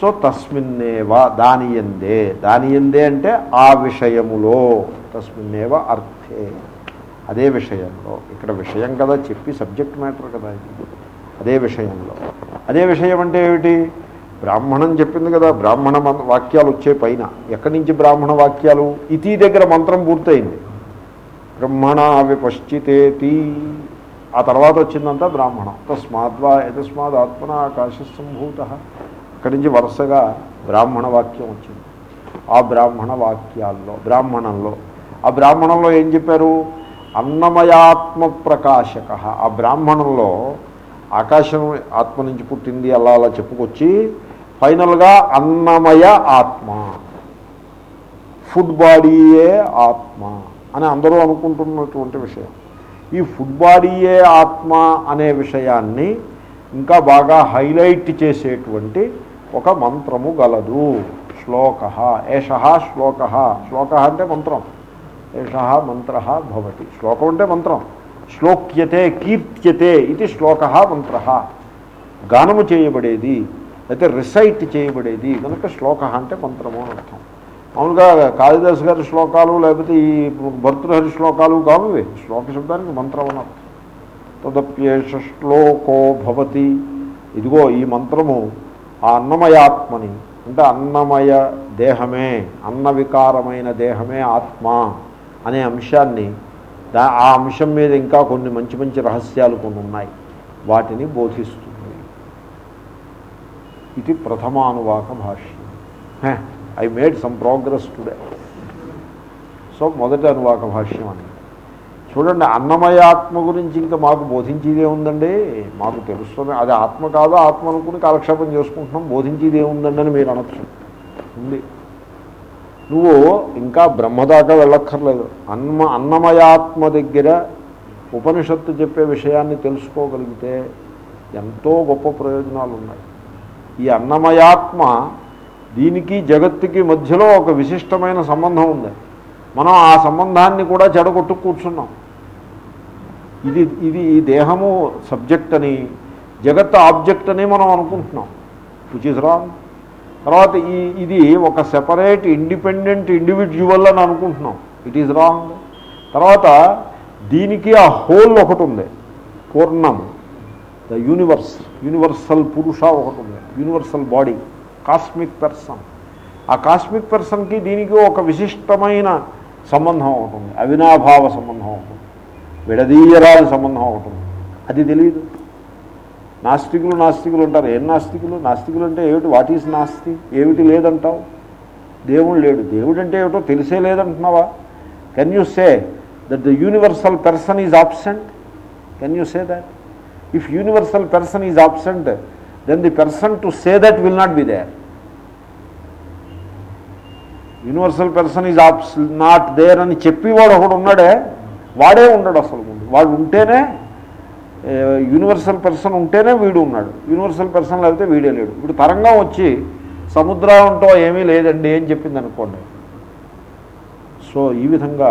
Speaker 1: సో తస్మిన్నేవ దాని ఎందే దాని ఎందే అంటే ఆ విషయములో. తస్మిన్నేవ అర్థే. అదే విషయంలో. ఇక్కడ విషయం కదా చెప్పి సబ్జెక్ట్ మ్యాటర్ కదా ఇది. అదే విషయంలో. అదే విషయం అంటే ఏమిటి? బ్రాహ్మణం చెప్పింది కదా బ్రాహ్మణ వాక్యాలు వచ్చే పైన. ఎక్కడి నుంచి బ్రాహ్మణ వాక్యాలు? ఇతి దగ్గర మంత్రం పూర్తయింది. బ్రహ్మణ విపశ్చితేతి. ఆ తర్వాత వచ్చిందంతా బ్రాహ్మణం. తస్మాద్వా యతస్మాత్ ఆత్మన ఆకాశ సంభూత అక్కడి నుంచి వరుసగా బ్రాహ్మణ వాక్యం వచ్చింది. ఆ బ్రాహ్మణ వాక్యాల్లో బ్రాహ్మణంలో. ఆ బ్రాహ్మణంలో ఏం చెప్పారు? అన్నమయాత్మ ప్రకాశక ఆ బ్రాహ్మణంలో ఆకాశం ఆత్మ నుంచి పుట్టింది అలా అలా చెప్పుకొచ్చి ఫైనల్గా అన్నమయ ఆత్మ. ఫుడ్ బాడీయే ఆత్మ అని అందరూ అనుకుంటున్నటువంటి విషయం. ఈ ఫుడ్ బాడీయే ఆత్మ అనే విషయాన్ని ఇంకా బాగా హైలైట్ చేసేటువంటి ఒక మంత్రము గలదు. శ్లోక. ఏష శ్లోక. శ్లోక అంటే మంత్రం. ఏష మంత్ర భవతి. శ్లోకం అంటే మంత్రం. శ్లోక్యతే కీర్త్యతే ఇది శ్లోక మంత్ర. గానము చేయబడేది. అయితే రిసైట్ చేయబడేది. కనుక శ్లోక అంటే మంత్రము అని అర్థం. మామూలుగా కాళిదాసు గారి శ్లోకాలు లేకపోతే ఈ భర్తృహరి శ్లోకాలు కావు శ్లోక శబ్దానికి మంత్రం అని అర్థం. తదప్యేష శ్లోకో భవతి. ఇదిగో ఈ మంత్రము ఆ అన్నమయాత్మని అంటే అన్నమయ దేహమే అన్న వికారమైన దేహమే ఆత్మ అనే అంశాన్ని దా ఆ అంశం మీద ఇంకా కొన్ని మంచి మంచి రహస్యాలు కొన్ని ఉన్నాయి. వాటిని బోధిస్తుంది. ఇది ప్రథమానువాక భాష్యం. I made some progress today so మొదటి అనువాక భాష్యం అని చూడండి అన్నమయ ఆత్మ గురించి ఇంకా మాకు బోధించేదే ఉందండి. మాకు తెలుస్తుంది అది ఆత్మ కాదో ఆత్మ అనుకుని కాలక్షేపం చేసుకుంటున్నాం బోధించేదే ఉందండి అని మీరు అనొచ్చు. ఉంది. నువ్వు ఇంకా బ్రహ్మదాకా వెళ్ళక్కర్లేదు. అన్న అన్నమయాత్మ దగ్గర ఉపనిషత్తు చెప్పే విషయాన్ని తెలుసుకోగలిగితే ఎంతో గొప్ప ప్రయోజనాలు ఉన్నాయి ఈ అన్నమయాత్మ దీనికి జగత్తుకి మధ్యలో ఒక విశిష్టమైన సంబంధం ఉంది. మనం ఆ సంబంధాన్ని కూడా చెడగొట్టు కూర్చున్నాం. ఇది ఇది ఈ దేహము సబ్జెక్ట్ అని జగత్ ఆబ్జెక్ట్ అని మనం అనుకుంటున్నాం. విచ్ ఇస్ రాంగ్ తర్వాత ఈ ఇది ఒక సెపరేట్ ఇండిపెండెంట్ ఇండివిజువల్ అని అనుకుంటున్నాం. ఇట్ ఈజ్ రాంగ్ తర్వాత దీనికి ఆ హోల్ ఒకటి ఉంది. పూర్ణం. ద యూనివర్స్ యూనివర్సల్ పురుష ఒకటి ఉంది. యూనివర్సల్ బాడీ కాస్మిక్ పర్సన్ ఆ కాస్మిక్ పర్సన్కి దీనికి ఒక విశిష్టమైన సంబంధం ఒకటి ఉంది. అవినాభావ సంబంధం ఒకటి విడదీయరాని సంబంధం ఉంటుంది అది తెలియదు నాస్తికులు నాస్తికులు ఉంటారు. ఏం నాస్తికులు? నాస్తికులు అంటే ఏమిటి? వాట్ ఈజ్ నాస్తి? ఏమిటి లేదంటావు? దేవుడు లేడు. దేవుడు అంటే ఏమిటో తెలిసే లేదంటున్నావా? Can you say that the universal person is absent can you say that if universal person is absent then the person to say that will not be there universal person is abs not there అని చెప్పేవాడు ఒకడు ఉన్నాడే. వాడే ఉండడు అసలు ముందు. వాడు ఉంటేనే యూనివర్సల్ పర్సన్ ఉంటేనే వీడు ఉన్నాడు. యూనివర్సల్ పర్సన్ లేకపోతే వీడే లేడు. ఇప్పుడు తరంగం వచ్చి సముద్రంతో ఏమీ లేదండి అని చెప్పింది అనుకోండి. సో ఈ విధంగా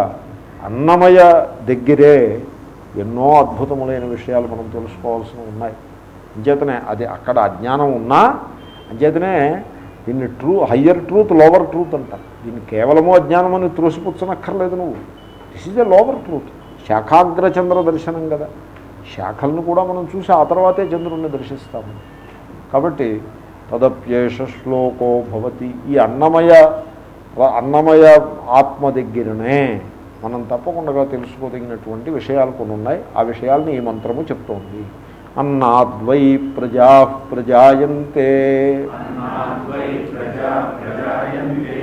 Speaker 1: అన్నమయ దగ్గరే ఎన్నో అద్భుతములైన విషయాలు మనం తెలుసుకోవాల్సినవి ఉన్నాయి. అంచేతనే అది అక్కడ అజ్ఞానం ఉన్నా అంచేతనే దీన్ని true higher truth lower truth అంటారు. దీన్ని కేవలము అజ్ఞానం అని త్రోసిపుచ్చనక్కర్లేదు నువ్వు. This is a lower truth శాఖాగ్ర చంద్ర దర్శనం కదా శాఖలను కూడా మనం చూసి ఆ తర్వాతే చంద్రుణ్ణి దర్శిస్తాము కాబట్టి తదప్యేష శ్లోకో భవతి ఈ అన్నమయ అన్నమయ ఆత్మ దగ్గరనే మనం తప్పకుండా తెలుసుకోదగినటువంటి విషయాలు కొన్ని ఉన్నాయి ఆ విషయాల్ని ఈ మంత్రము చెప్తోంది అన్నాద్వై ప్రజా ప్రజాయంతే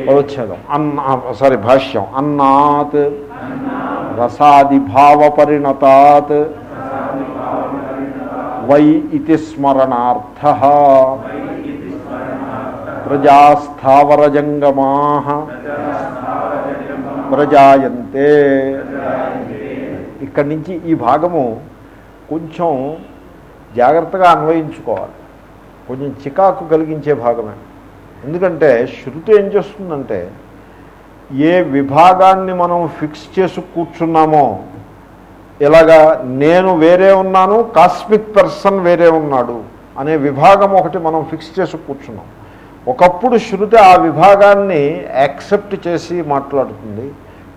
Speaker 1: పదచ్ఛేదం అన్న సారీ భాష్యం అన్నాత్ రసాదిభావ పరిణతాత్ వై ఇది స్మరణార్థ ప్రజాస్థావరజంగమా ప్రజాయంతే. ఇక్కడి నుంచి ఈ భాగము కొంచెం జాగ్రత్తగా అన్వయించుకోవాలి. కొంచెం చికాకు కలిగించే భాగమే. ఎందుకంటే శృతి ఏం చేస్తుందంటే ఏ విభాగాన్ని మనం ఫిక్స్ చేసి కూర్చున్నామో ఇలాగా నేను వేరే ఉన్నాను కాస్మిక్ పర్సన్ వేరే ఉన్నాడు అనే విభాగం ఒకటి మనం ఫిక్స్ చేసి కూర్చున్నాం. ఒకప్పుడు శృతి ఆ విభాగాన్ని యాక్సెప్ట్ చేసి మాట్లాడుతుంది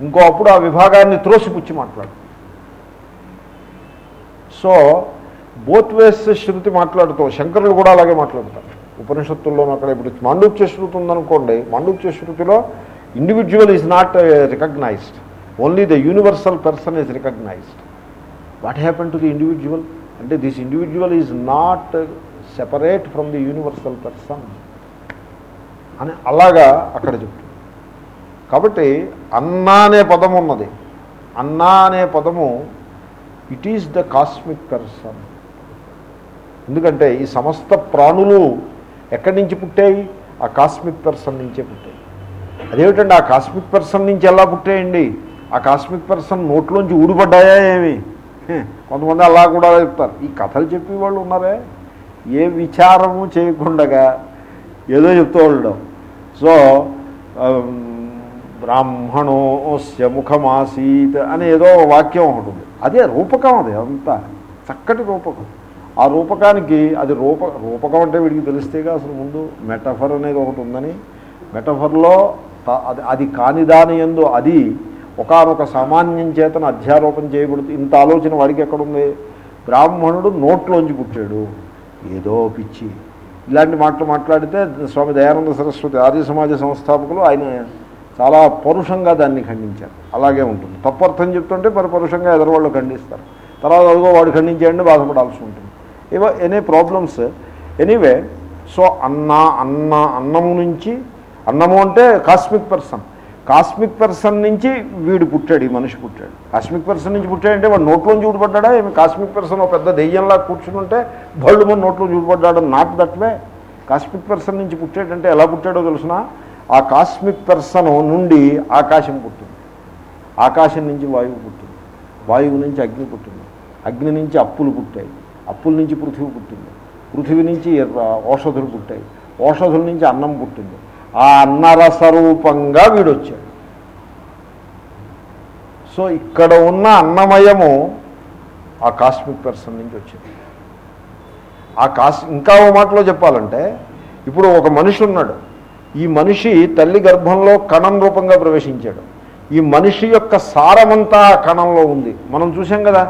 Speaker 1: ఇంకో అప్పుడు ఆ విభాగాన్ని త్రోసిపుచ్చి మాట్లాడుతుంది. సో బోత్ వేస్ శృతి మాట్లాడుతూ శంకరులు కూడా అలాగే మాట్లాడతారు. ఉపనిషత్తుల్లోనూ అక్కడ ఇప్పుడు మాండూక్య శృతి ఉందనుకోండి మాండూక్య శృతిలో individual is not recognised only the universal person is recognised what happen to the individual అంటే this individual is not separate from the universal person అని అలాగా అక్కడ చెప్తుంది. కాబట్టి అన్నా అనే పదం ఉన్నది. అన్నా అనే పదము it is the cosmic person ఎందుకంటే ఈ సమస్త ప్రాణులు ఎక్కడి నుంచి పుట్టాయి? ఆ కాస్మిక్ పర్సన్ నుంచే పుట్టాయి. అదేమిటండి ఆ కాస్మిక్ పర్సన్ నుంచి ఎలా పుట్టాయండి? ఆ కాస్మిక్ పర్సన్ నోట్లోంచి ఊడిపడ్డాయా ఏమి? కొంతమంది అలా కూడా చెప్తారు. ఈ కథలు చెప్పే వాళ్ళు ఉన్నారే? ఏ విచారము చేయకుండగా ఏదో చెప్తూ ఉండడం. సో బ్రాహ్మణోస్య ముఖమాసీత్ అని ఏదో వాక్యం ఒకటి ఉంది. అదే రూపకం అది అంతా చక్కటి రూపకం. ఆ రూపకానికి అది రూప రూపకం అంటే వీడికి తెలిస్తేగా అసలు ముందు మెటఫర్ అనేది ఒకటి ఉందని. మెటఫర్లో అది అది కాని దాని ఎందు అది ఒకనొక సామాన్యం చేతను అధ్యారోపణ చేయబడుతుంది ఇంత ఆలోచన వాడికి ఎక్కడుంది? బ్రాహ్మణుడు నోట్లోంచి పుట్టాడు. ఏదో పిచ్చి. ఇలాంటి మాటలు మాట్లాడితే స్వామి దయానంద సరస్వతి ఆర్య సమాజ సంస్థాపకులు ఆయన చాలా పరుషంగా దాన్ని ఖండించారు. అలాగే ఉంటుంది. తప్పర్థం చెప్తుంటే మరి పరుషంగా ఎదరవాళ్ళు ఖండిస్తారు. తర్వాత అదిగో వాడు ఖండించేయండి బాధపడాల్సి ఉంటుంది. ఏవో ఎనీ ప్రాబ్లమ్స్. ఎనీవే సో అన్న అన్న అన్నము నుంచి అన్నము అంటే కాస్మిక్ పర్సన్. కాస్మిక్ పర్సన్ నుంచి వీడు పుట్టాడు ఈ మనిషి పుట్టాడు. కాస్మిక్ పర్సన్ నుంచి పుట్టాడంటే వాడు నోట్లోంచి ఊడిపడ్డా ఏమి కాస్మిక్ పర్సన్ ఒక పెద్ద దెయ్యంలా కూర్చుంటే బళ్ళు మన నోట్లో ఊడిపడ్డాడు not that way cosmic person నుంచి పుట్టాడంటే ఎలా పుట్టాడో తెలుసిన? ఆ కాస్మిక్ పర్సన్ నుండి ఆకాశం పుట్టింది. ఆకాశం నుంచి వాయువు పుట్టింది. వాయువు నుంచి అగ్ని పుట్టింది. అగ్ని నుంచి అప్పులు పుట్టాయి. అప్పుల నుంచి పృథివీ పుట్టింది. పృథివీ నుంచి ఎర్ర- ఔషధులు పుట్టాయి. ఔషధుల నుంచి అన్నం పుట్టింది. ఆ అన్నరసరూపంగా వీడొచ్చాడు. సో ఇక్కడ ఉన్న అన్నమయము ఆ కాస్మిక్ పర్సన్ నుంచి వచ్చింది. ఆ కాస్ ఇంకా ఓ మాటలో చెప్పాలంటే ఇప్పుడు ఒక మనిషి ఉన్నాడు. ఈ మనిషి తల్లి గర్భంలో కణం రూపంగా ప్రవేశించాడు. ఈ మనిషి యొక్క సారమంతా కణంలో ఉంది. మనం చూసాం కదా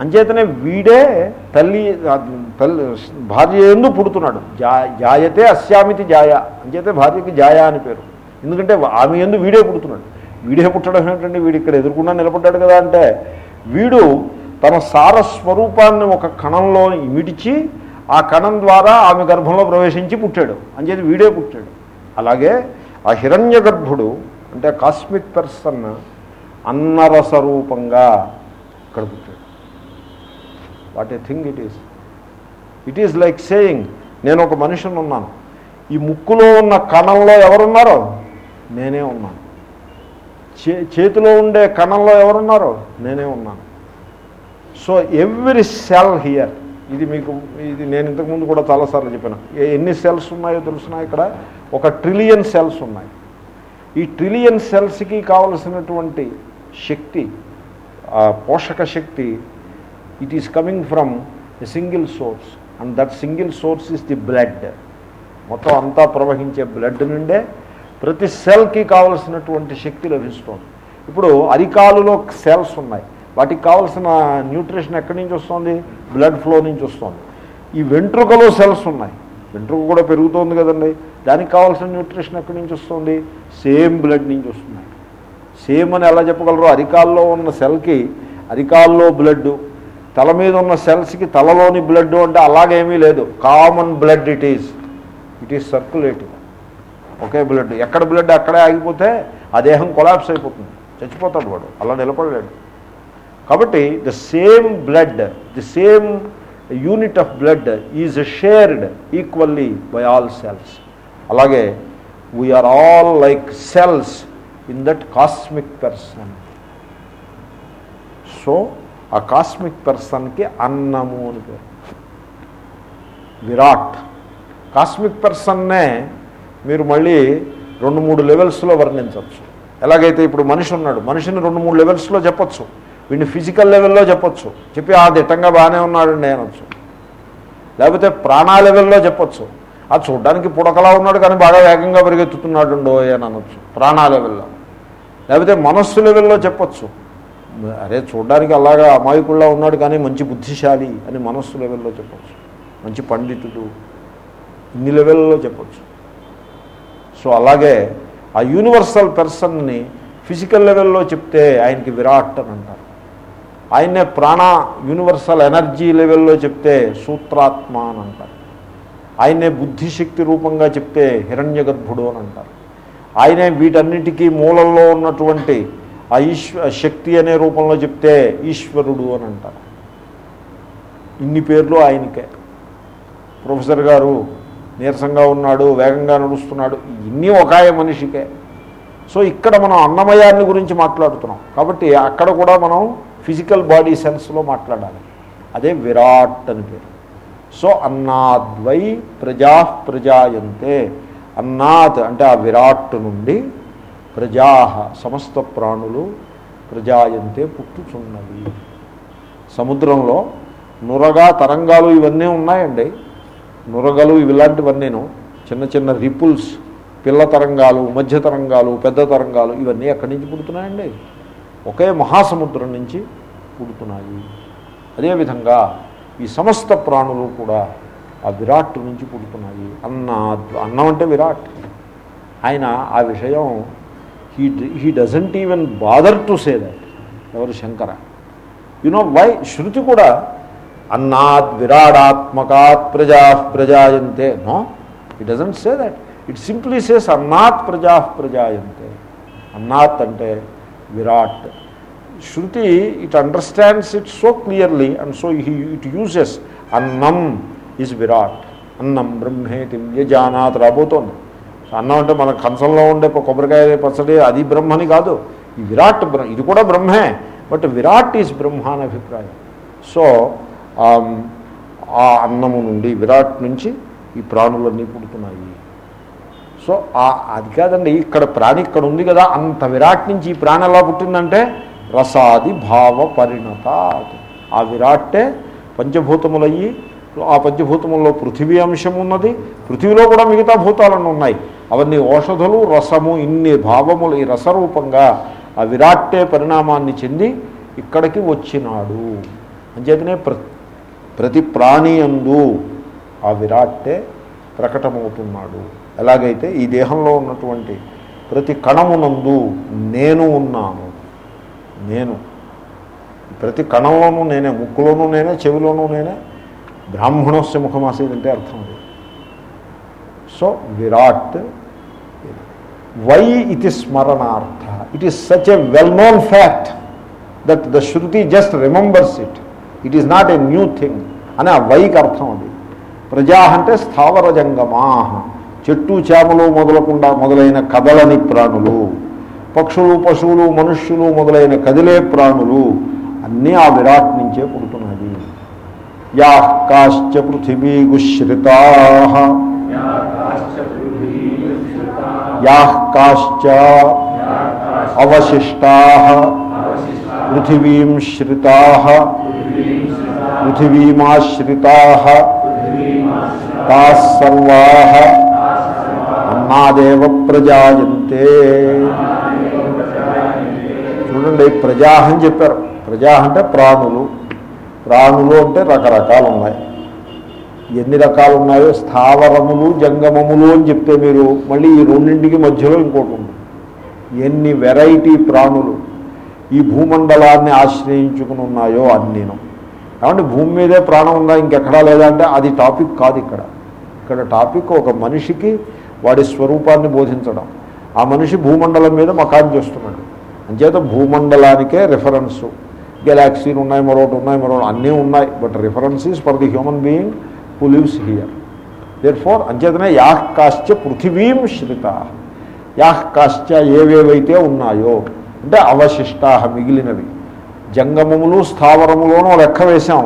Speaker 1: అంచేతనే వీడే తల్లి తల్లి భార్య ఎందు పుడుతున్నాడు. జా జాయతే అస్యామితి జాయ. అంచేతే భార్యకి జాయ అని పేరు. ఎందుకంటే ఆమె ఎందు వీడే పుడుతున్నాడు. వీడే పుట్టడం ఏంటంటే వీడు ఇక్కడ ఎదుర్కొన్నా నిలబడ్డాడు కదా అంటే వీడు తన సారస్వరూపాన్ని ఒక కణంలో ఇమిడిచి ఆ కణం ద్వారా ఆమె గర్భంలో ప్రవేశించి పుట్టాడు. అంచేది వీడే పుట్టాడు. అలాగే ఆ హిరణ్య గర్భుడు అంటే కాస్మిక్ పర్సన్ అన్నరస రూపంగా ఇక్కడ పుట్టాడు. What a thing it is. It is like saying నేను ఒక మనిషిని ఉన్నాను. ఈ ముక్కులో ఉన్న కణంలో ఎవరున్నారో? నేనే ఉన్నాను. చే చేతిలో ఉండే కణంలో ఎవరున్నారో? నేనే ఉన్నాను. సో ఎవ్రీ సెల్ హియర్ ఇది మీకు ఇది నేను ఇంతకుముందు కూడా చాలాసార్లు చెప్పాను. ఏ- ఎన్ని సెల్స్ ఉన్నాయో తెలుసునా ఇక్కడ? ఒక ట్రిలియన్ సెల్స్ ఉన్నాయి. ఈ ట్రిలియన్ సెల్స్కి కావలసినటువంటి శక్తి పోషక శక్తి it is coming from a single source and that single source is the blood మొత్తం అంతా ప్రవహించే బ్లడ్ నుండే ప్రతి సెల్కి కావలసినటువంటి శక్తి లభిస్తుంది. ఇప్పుడు అరికాలులో సెల్స్ ఉన్నాయి. వాటికి కావలసిన న్యూట్రిషన్ ఎక్కడి నుంచి వస్తుంది? బ్లడ్ ఫ్లో నుంచి వస్తుంది. ఈ వెంట్రుకలో సెల్స్ ఉన్నాయి. వెంట్రుక కూడా పెరుగుతోంది కదండి. దానికి కావాల్సిన న్యూట్రిషన్ ఎక్కడి నుంచి వస్తుంది? సేమ్ బ్లడ్ నుంచి వస్తున్నాయి సేమ్ అని ఎలా చెప్పగలరు? అరికాల్లో ఉన్న సెల్కి అరికాల్లో బ్లడ్ తల మీద ఉన్న సెల్స్కి తలలోని బ్లడ్ అంటే అలాగేమీ లేదు. Common blood it is it is circulating okay blood ఎక్కడ బ్లడ్ అక్కడే ఆగిపోతే ఆ దేహం కొలాప్స్ అయిపోతుంది. చచ్చిపోతాడు వాడు. అలా నిలబడలేడు. కాబట్టి the same blood the same unit of blood is shared equally by all cells అలాగే we are all like cells in that cosmic person so ఆ కాస్మిక్ పర్సన్కి అన్నము అని పేరు. విరాట్. కాస్మిక్ పర్సన్నే మీరు మళ్ళీ రెండు మూడు లెవెల్స్లో వర్ణించవచ్చు. ఎలాగైతే ఇప్పుడు మనిషి ఉన్నాడు మనిషిని రెండు మూడు లెవెల్స్లో చెప్పచ్చు. వీడిని ఫిజికల్ లెవెల్లో చెప్పొచ్చు. చెప్పి ఆ దిట్టంగా బాగానే ఉన్నాడండి అనొచ్చు. లేకపోతే ప్రాణా లెవెల్లో చెప్పచ్చు. ఆ చూడ్డానికి పుడకలా ఉన్నాడు కానీ బాగా వేగంగా పరిగెత్తుతున్నాడు అని అనొచ్చు. ప్రాణా లెవెల్లో. లేకపోతే మనస్సు లెవెల్లో చెప్పొచ్చు. అరే చూడడానికి అలాగా అమాయకుల్లా ఉన్నాడు కానీ మంచి బుద్ధిశాలి అని మనస్సు లెవెల్లో చెప్పచ్చు. మంచి పండితుడు ఇన్ని లెవెల్లో చెప్పచ్చు. సో అలాగే ఆ యూనివర్సల్ పర్సన్ని ఫిజికల్ లెవెల్లో చెప్తే ఆయనకి విరాట్ అని అంటారు. ఆయన్నే ప్రాణ యూనివర్సల్ ఎనర్జీ లెవెల్లో చెప్తే సూత్రాత్మ అని అంటారు. ఆయనే బుద్ధిశక్తి రూపంగా చెప్తే హిరణ్యగద్భుడు అని అంటారు. ఆయనే వీటన్నిటికీ మూలంలో ఉన్నటువంటి ఆ ఈశ్వ శక్తి అనే రూపంలో చెప్తే ఈశ్వరుడు అని అంటారు. ఇన్ని పేర్లు ఆయనకే. ప్రొఫెసర్ గారు నీరసంగా ఉన్నాడు వేగంగా నడుస్తున్నాడు ఇన్ని ఒకాయ మనిషికే. సో ఇక్కడ మనం అన్నమయాన్ని గురించి మాట్లాడుతున్నాం. కాబట్టి అక్కడ కూడా మనం ఫిజికల్ బాడీ సెన్స్లో మాట్లాడాలి. అదే విరాట్ అని పేరు. సో అన్నాద్వై ప్రజా ప్రజాయంతే. అన్నాత్ అంటే ఆ విరాట్ నుండి ప్రజా సమస్త ప్రాణులు ప్రజాయంతే పుట్టుచున్నవి. సముద్రంలో నురగా తరంగాలు ఇవన్నీ ఉన్నాయండి. నురగలు ఇలాంటివన్నీను చిన్న చిన్న రిపుల్స్ పిల్ల తరంగాలు మధ్య తరంగాలు పెద్ద తరంగాలు ఇవన్నీ ఎక్కడి నుంచి పుడుతున్నాయండి? ఒకే మహాసముద్రం నుంచి పుడుతున్నాయి. అదేవిధంగా ఈ సమస్త ప్రాణులు కూడా ఆ విరాట్ నుంచి పుడుతున్నాయి. అన్న అన్నం అంటే విరాట్. ఆయన ఆ విషయం he he doesn't even bother to say that ఎవరు శంకర? యునో వై శృతి కూడా అన్నాత్ విరాడాత్మకాత్ ప్రజా ప్రజాయంతే. No it doesn't say that it simply says అన్నాత్ ప్రజా ప్రజాయంతే. అన్నాత్ అంటే విరాట్. శృతి it understands it so clearly and so he it uses అన్నం ఈజ్ విరాట్. అన్నం బ్రహ్మేతి యజానాత్ రాబోతోంది. అన్నం అంటే మన కంచంలో ఉండే కొబ్బరికాయ పచ్చడి అది బ్రహ్మని కాదు. ఈ విరాట్ బ్రహ్మ ఇది కూడా బ్రహ్మే. బట్ విరాట్ ఈజ్ బ్రహ్మ అనే అభిప్రాయం సో ఆ అన్నము నుండి విరాట్ నుంచి ఈ ప్రాణులన్నీ పుడుతున్నాయి. సో ఆ అది కాదండి ఇక్కడ ప్రాణి ఇక్కడ ఉంది కదా అంత విరాట్ నుంచి ఈ ప్రాణం ఎలా పుట్టిందంటే రసాది భావ పరిణత. ఆ విరాట్టే పంచభూతములయ్యి ఆ పంచభూతముల్లో పృథివీ అంశం ఉన్నది. పృథివీలో కూడా మిగతా భూతాలన్నీ ఉన్నాయి. అవన్నీ ఔషధులు రసము ఇన్ని భావములు ఈ రసరూపంగా ఆ విరాట్టే పరిణామాన్ని చెంది ఇక్కడికి వచ్చినాడు. అంచేతనే ప్ర ప్రతి ప్రాణి అందు ఆ విరాట్టే ప్రకటమవుతున్నాడు. ఎలాగైతే ఈ దేహంలో ఉన్నటువంటి ప్రతి కణమునందు నేను ఉన్నాను. నేను. ప్రతి కణంలోనూ నేనే ముక్కులోనూ నేనే చెవిలోనూ నేనే బ్రాహ్మణస్య ముఖమాసేది అంటే అర్థం అది. సో విరాట్ వై ఇది స్మరణార్థ it is such a well known fact that the Shruti just remembers it it is not a new thing అని ఆ వైకి అర్థం అది ప్రజా అంటే స్థావర జంగమా చెట్టు చేమలు మొదలకుండా మొదలైన కదలని ప్రాణులు పక్షులు పశువులు మనుష్యులు మొదలైన కదిలే ప్రాణులు అన్నీ ఆ విరాట్ నుంచే పుడుతున్నది యా కాశ్చ పృథివీ గుశ్రితా యా కాశ్చ అవశిష్టా పృథివీం శ్రితా పృథివీమాశ్రితా తాసర్వా అన్నాదేవ ప్రజాయంతే చూడండి ప్రజా అని చెప్పారు. ప్రజా అంటే ప్రాణులు. ప్రాణులు అంటే రకరకాలు ఉన్నాయి. ఎన్ని రకాలు ఉన్నాయో స్థావరములు జంగమములు అని చెప్తే మీరు మళ్ళీ ఈ రెండింటికి మధ్యలో ఇంకోటి ఉంది. ఎన్ని వెరైటీ ప్రాణులు ఈ భూమండలాన్ని ఆశ్రయించుకుని ఉన్నాయో అన్నీను. కాబట్టి భూమి మీదే ప్రాణం ఉందా ఇంకెక్కడా లేదా అంటే అది టాపిక్ కాదు ఇక్కడ. ఇక్కడ టాపిక్ ఒక మనిషికి వాడి స్వరూపాన్ని బోధించడం. ఆ మనిషి భూమండలం మీద మకాన్ చేస్తున్నాడు. అంచేత భూమండలానికే రిఫరెన్సు గెలాక్సీలు ఉన్నాయి మరొకటి ఉన్నాయి మరొకటి అన్నీ ఉన్నాయి but references for the human being who lives here there for అంచేతనే యాహ్ కాశ్చ పృథివీం శ్రిత. యాహ్ కాశ్చ ఏవేవైతే ఉన్నాయో అంటే అవశిష్టా మిగిలినవి జంగమములు స్థావరములోనూ లెక్క వేశాం.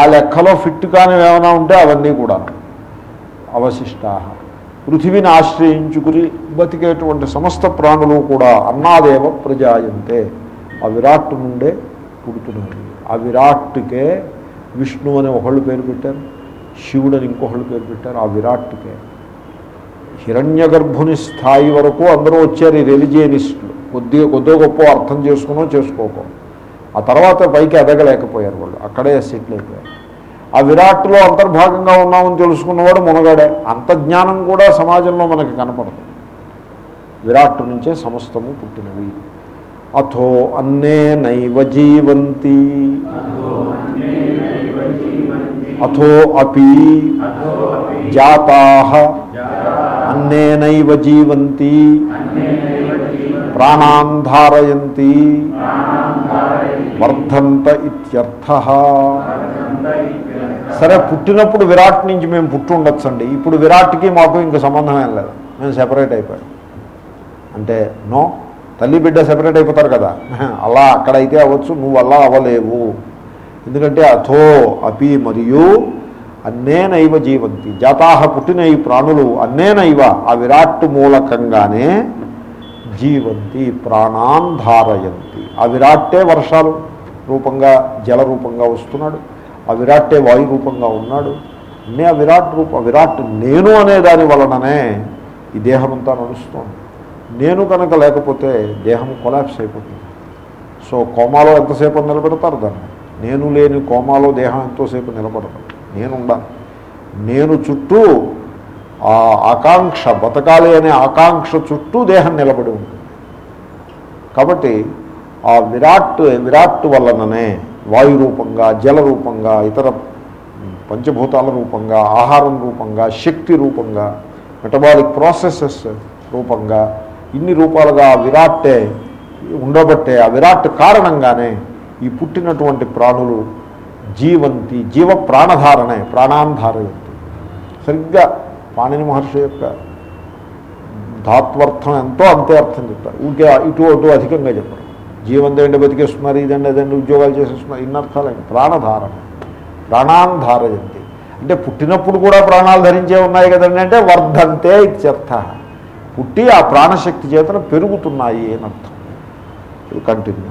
Speaker 1: ఆ లెక్కలో ఫిట్ కానివి ఏమైనా ఉంటే అవన్నీ కూడా అవశిష్టా పృథివీని ఆశ్రయించుకుని బతికేటువంటి సమస్త ప్రాణులు కూడా అన్నాదేవ ప్రజాయంతే. ఆ విరాట్ నుండే పుడుతున్నది ఆ విరాట్కే విష్ణు అని ఒకళ్ళు పేరు పెట్టారు. శివుడు అని ఇంకొకళ్ళు పేరు పెట్టారు ఆ విరాట్కే హిరణ్య గర్భుని స్థాయి వరకు అందరూ వచ్చారు ఈ రెలిజియనిస్టులు. కొద్దిగా కొద్దిగా గొప్ప అర్థం చేసుకునో చేసుకోకో ఆ తర్వాత పైకి ఎదగలేకపోయారు వాళ్ళు అక్కడే సెటిల్ అయిపోయారు. ఆ విరాట్లో అంతర్భాగంగా ఉన్నామని తెలుసుకున్నవాడు మునగాడే. అంత జ్ఞానం కూడా సమాజంలో మనకి కనపడదు. విరాట్ నుంచే సమస్తము పుట్టినవి. అథో అన్నే నైవ జీవంతి. అథో అపి జాతా అన్నేనైవ జీవంతి ప్రాణాన్ ధారయంతి వర్ధంత ఇత్యర్థ సరే పుట్టినప్పుడు విరాట్ నుంచి మేము పుట్టి ఉండొచ్చండి ఇప్పుడు విరాట్కి మాకు ఇంక సంబంధం ఏం లేదు. మేము సెపరేట్ అయిపోయాం. అంటే నో తల్లి బిడ్డ సెపరేట్ అయిపోతారు కదా. అలా అక్కడైతే అవ్వచ్చు నువ్వు అలా అవ్వలేవు. ఎందుకంటే అథో అపి మరియు అన్నేనైవ జీవంతి. జాతాహ పుట్టిన ఈ ప్రాణులు అన్నేనైవ ఆ విరాట్ మూలకంగానే జీవంతి ప్రాణాన్ ధారయంతి. ఆ విరాట్టే వర్షాలు రూపంగా జల రూపంగా వస్తున్నాడు. ఆ విరాట్టే వాయు రూపంగా ఉన్నాడు. అన్నీ ఆ విరాట్ రూప విరాట్ నేను అనే దాని వలననే ఈ దేహమంతా నడుస్తోంది. నేను కనుక లేకపోతే దేహం కొలాప్స్ అయిపోతుంది. సో కోమాలో ఎంతసేపు నిలబెడతారు దాన్ని? నేను లేని కోమాలో దేహం ఎంతోసేపు నిలబడదు. నేను నేను చుట్టూ ఆ ఆకాంక్ష బతకాలి అనే ఆకాంక్ష చుట్టూ దేహం నిలబడి ఉంటుంది. కాబట్టి ఆ విరాట్ విరాట్ వలననే వాయు రూపంగా జల రూపంగా ఇతర పంచభూతాల రూపంగా ఆహారం రూపంగా శక్తి రూపంగా మెటబాలిక్ ప్రాసెసెస్ రూపంగా ఇన్ని రూపాలుగా ఆ విరాట్టే ఉండబట్టే ఆ విరాట్ కారణంగానే ఈ పుట్టినటువంటి ప్రాణులు జీవంతి జీవ ప్రాణధారణే ప్రాణాంధారయంతి. సరిగ్గా పాణిని మహర్షి యొక్క ధాత్వర్థం ఎంతో అంతే అర్థం చెప్తారు ఊరికే ఇటు అటు అధికంగా చెప్పరు. జీవంతో ఏంటి బతికేస్తున్నారు? ఇదండి అదండి ఉద్యోగాలు చేసేస్తున్నారు. ఇన్ని అర్థాలండి ప్రాణధారణ. ప్రాణాంధారయంతి. అంటే పుట్టినప్పుడు కూడా ప్రాణాలు ధరించే ఉన్నాయి కదండి అంటే వర్ధంతే ఇత్యర్థ. పుట్టి ఆ ప్రాణశక్తి చేతన పెరుగుతున్నాయి అని అర్థం. కంటిన్యూ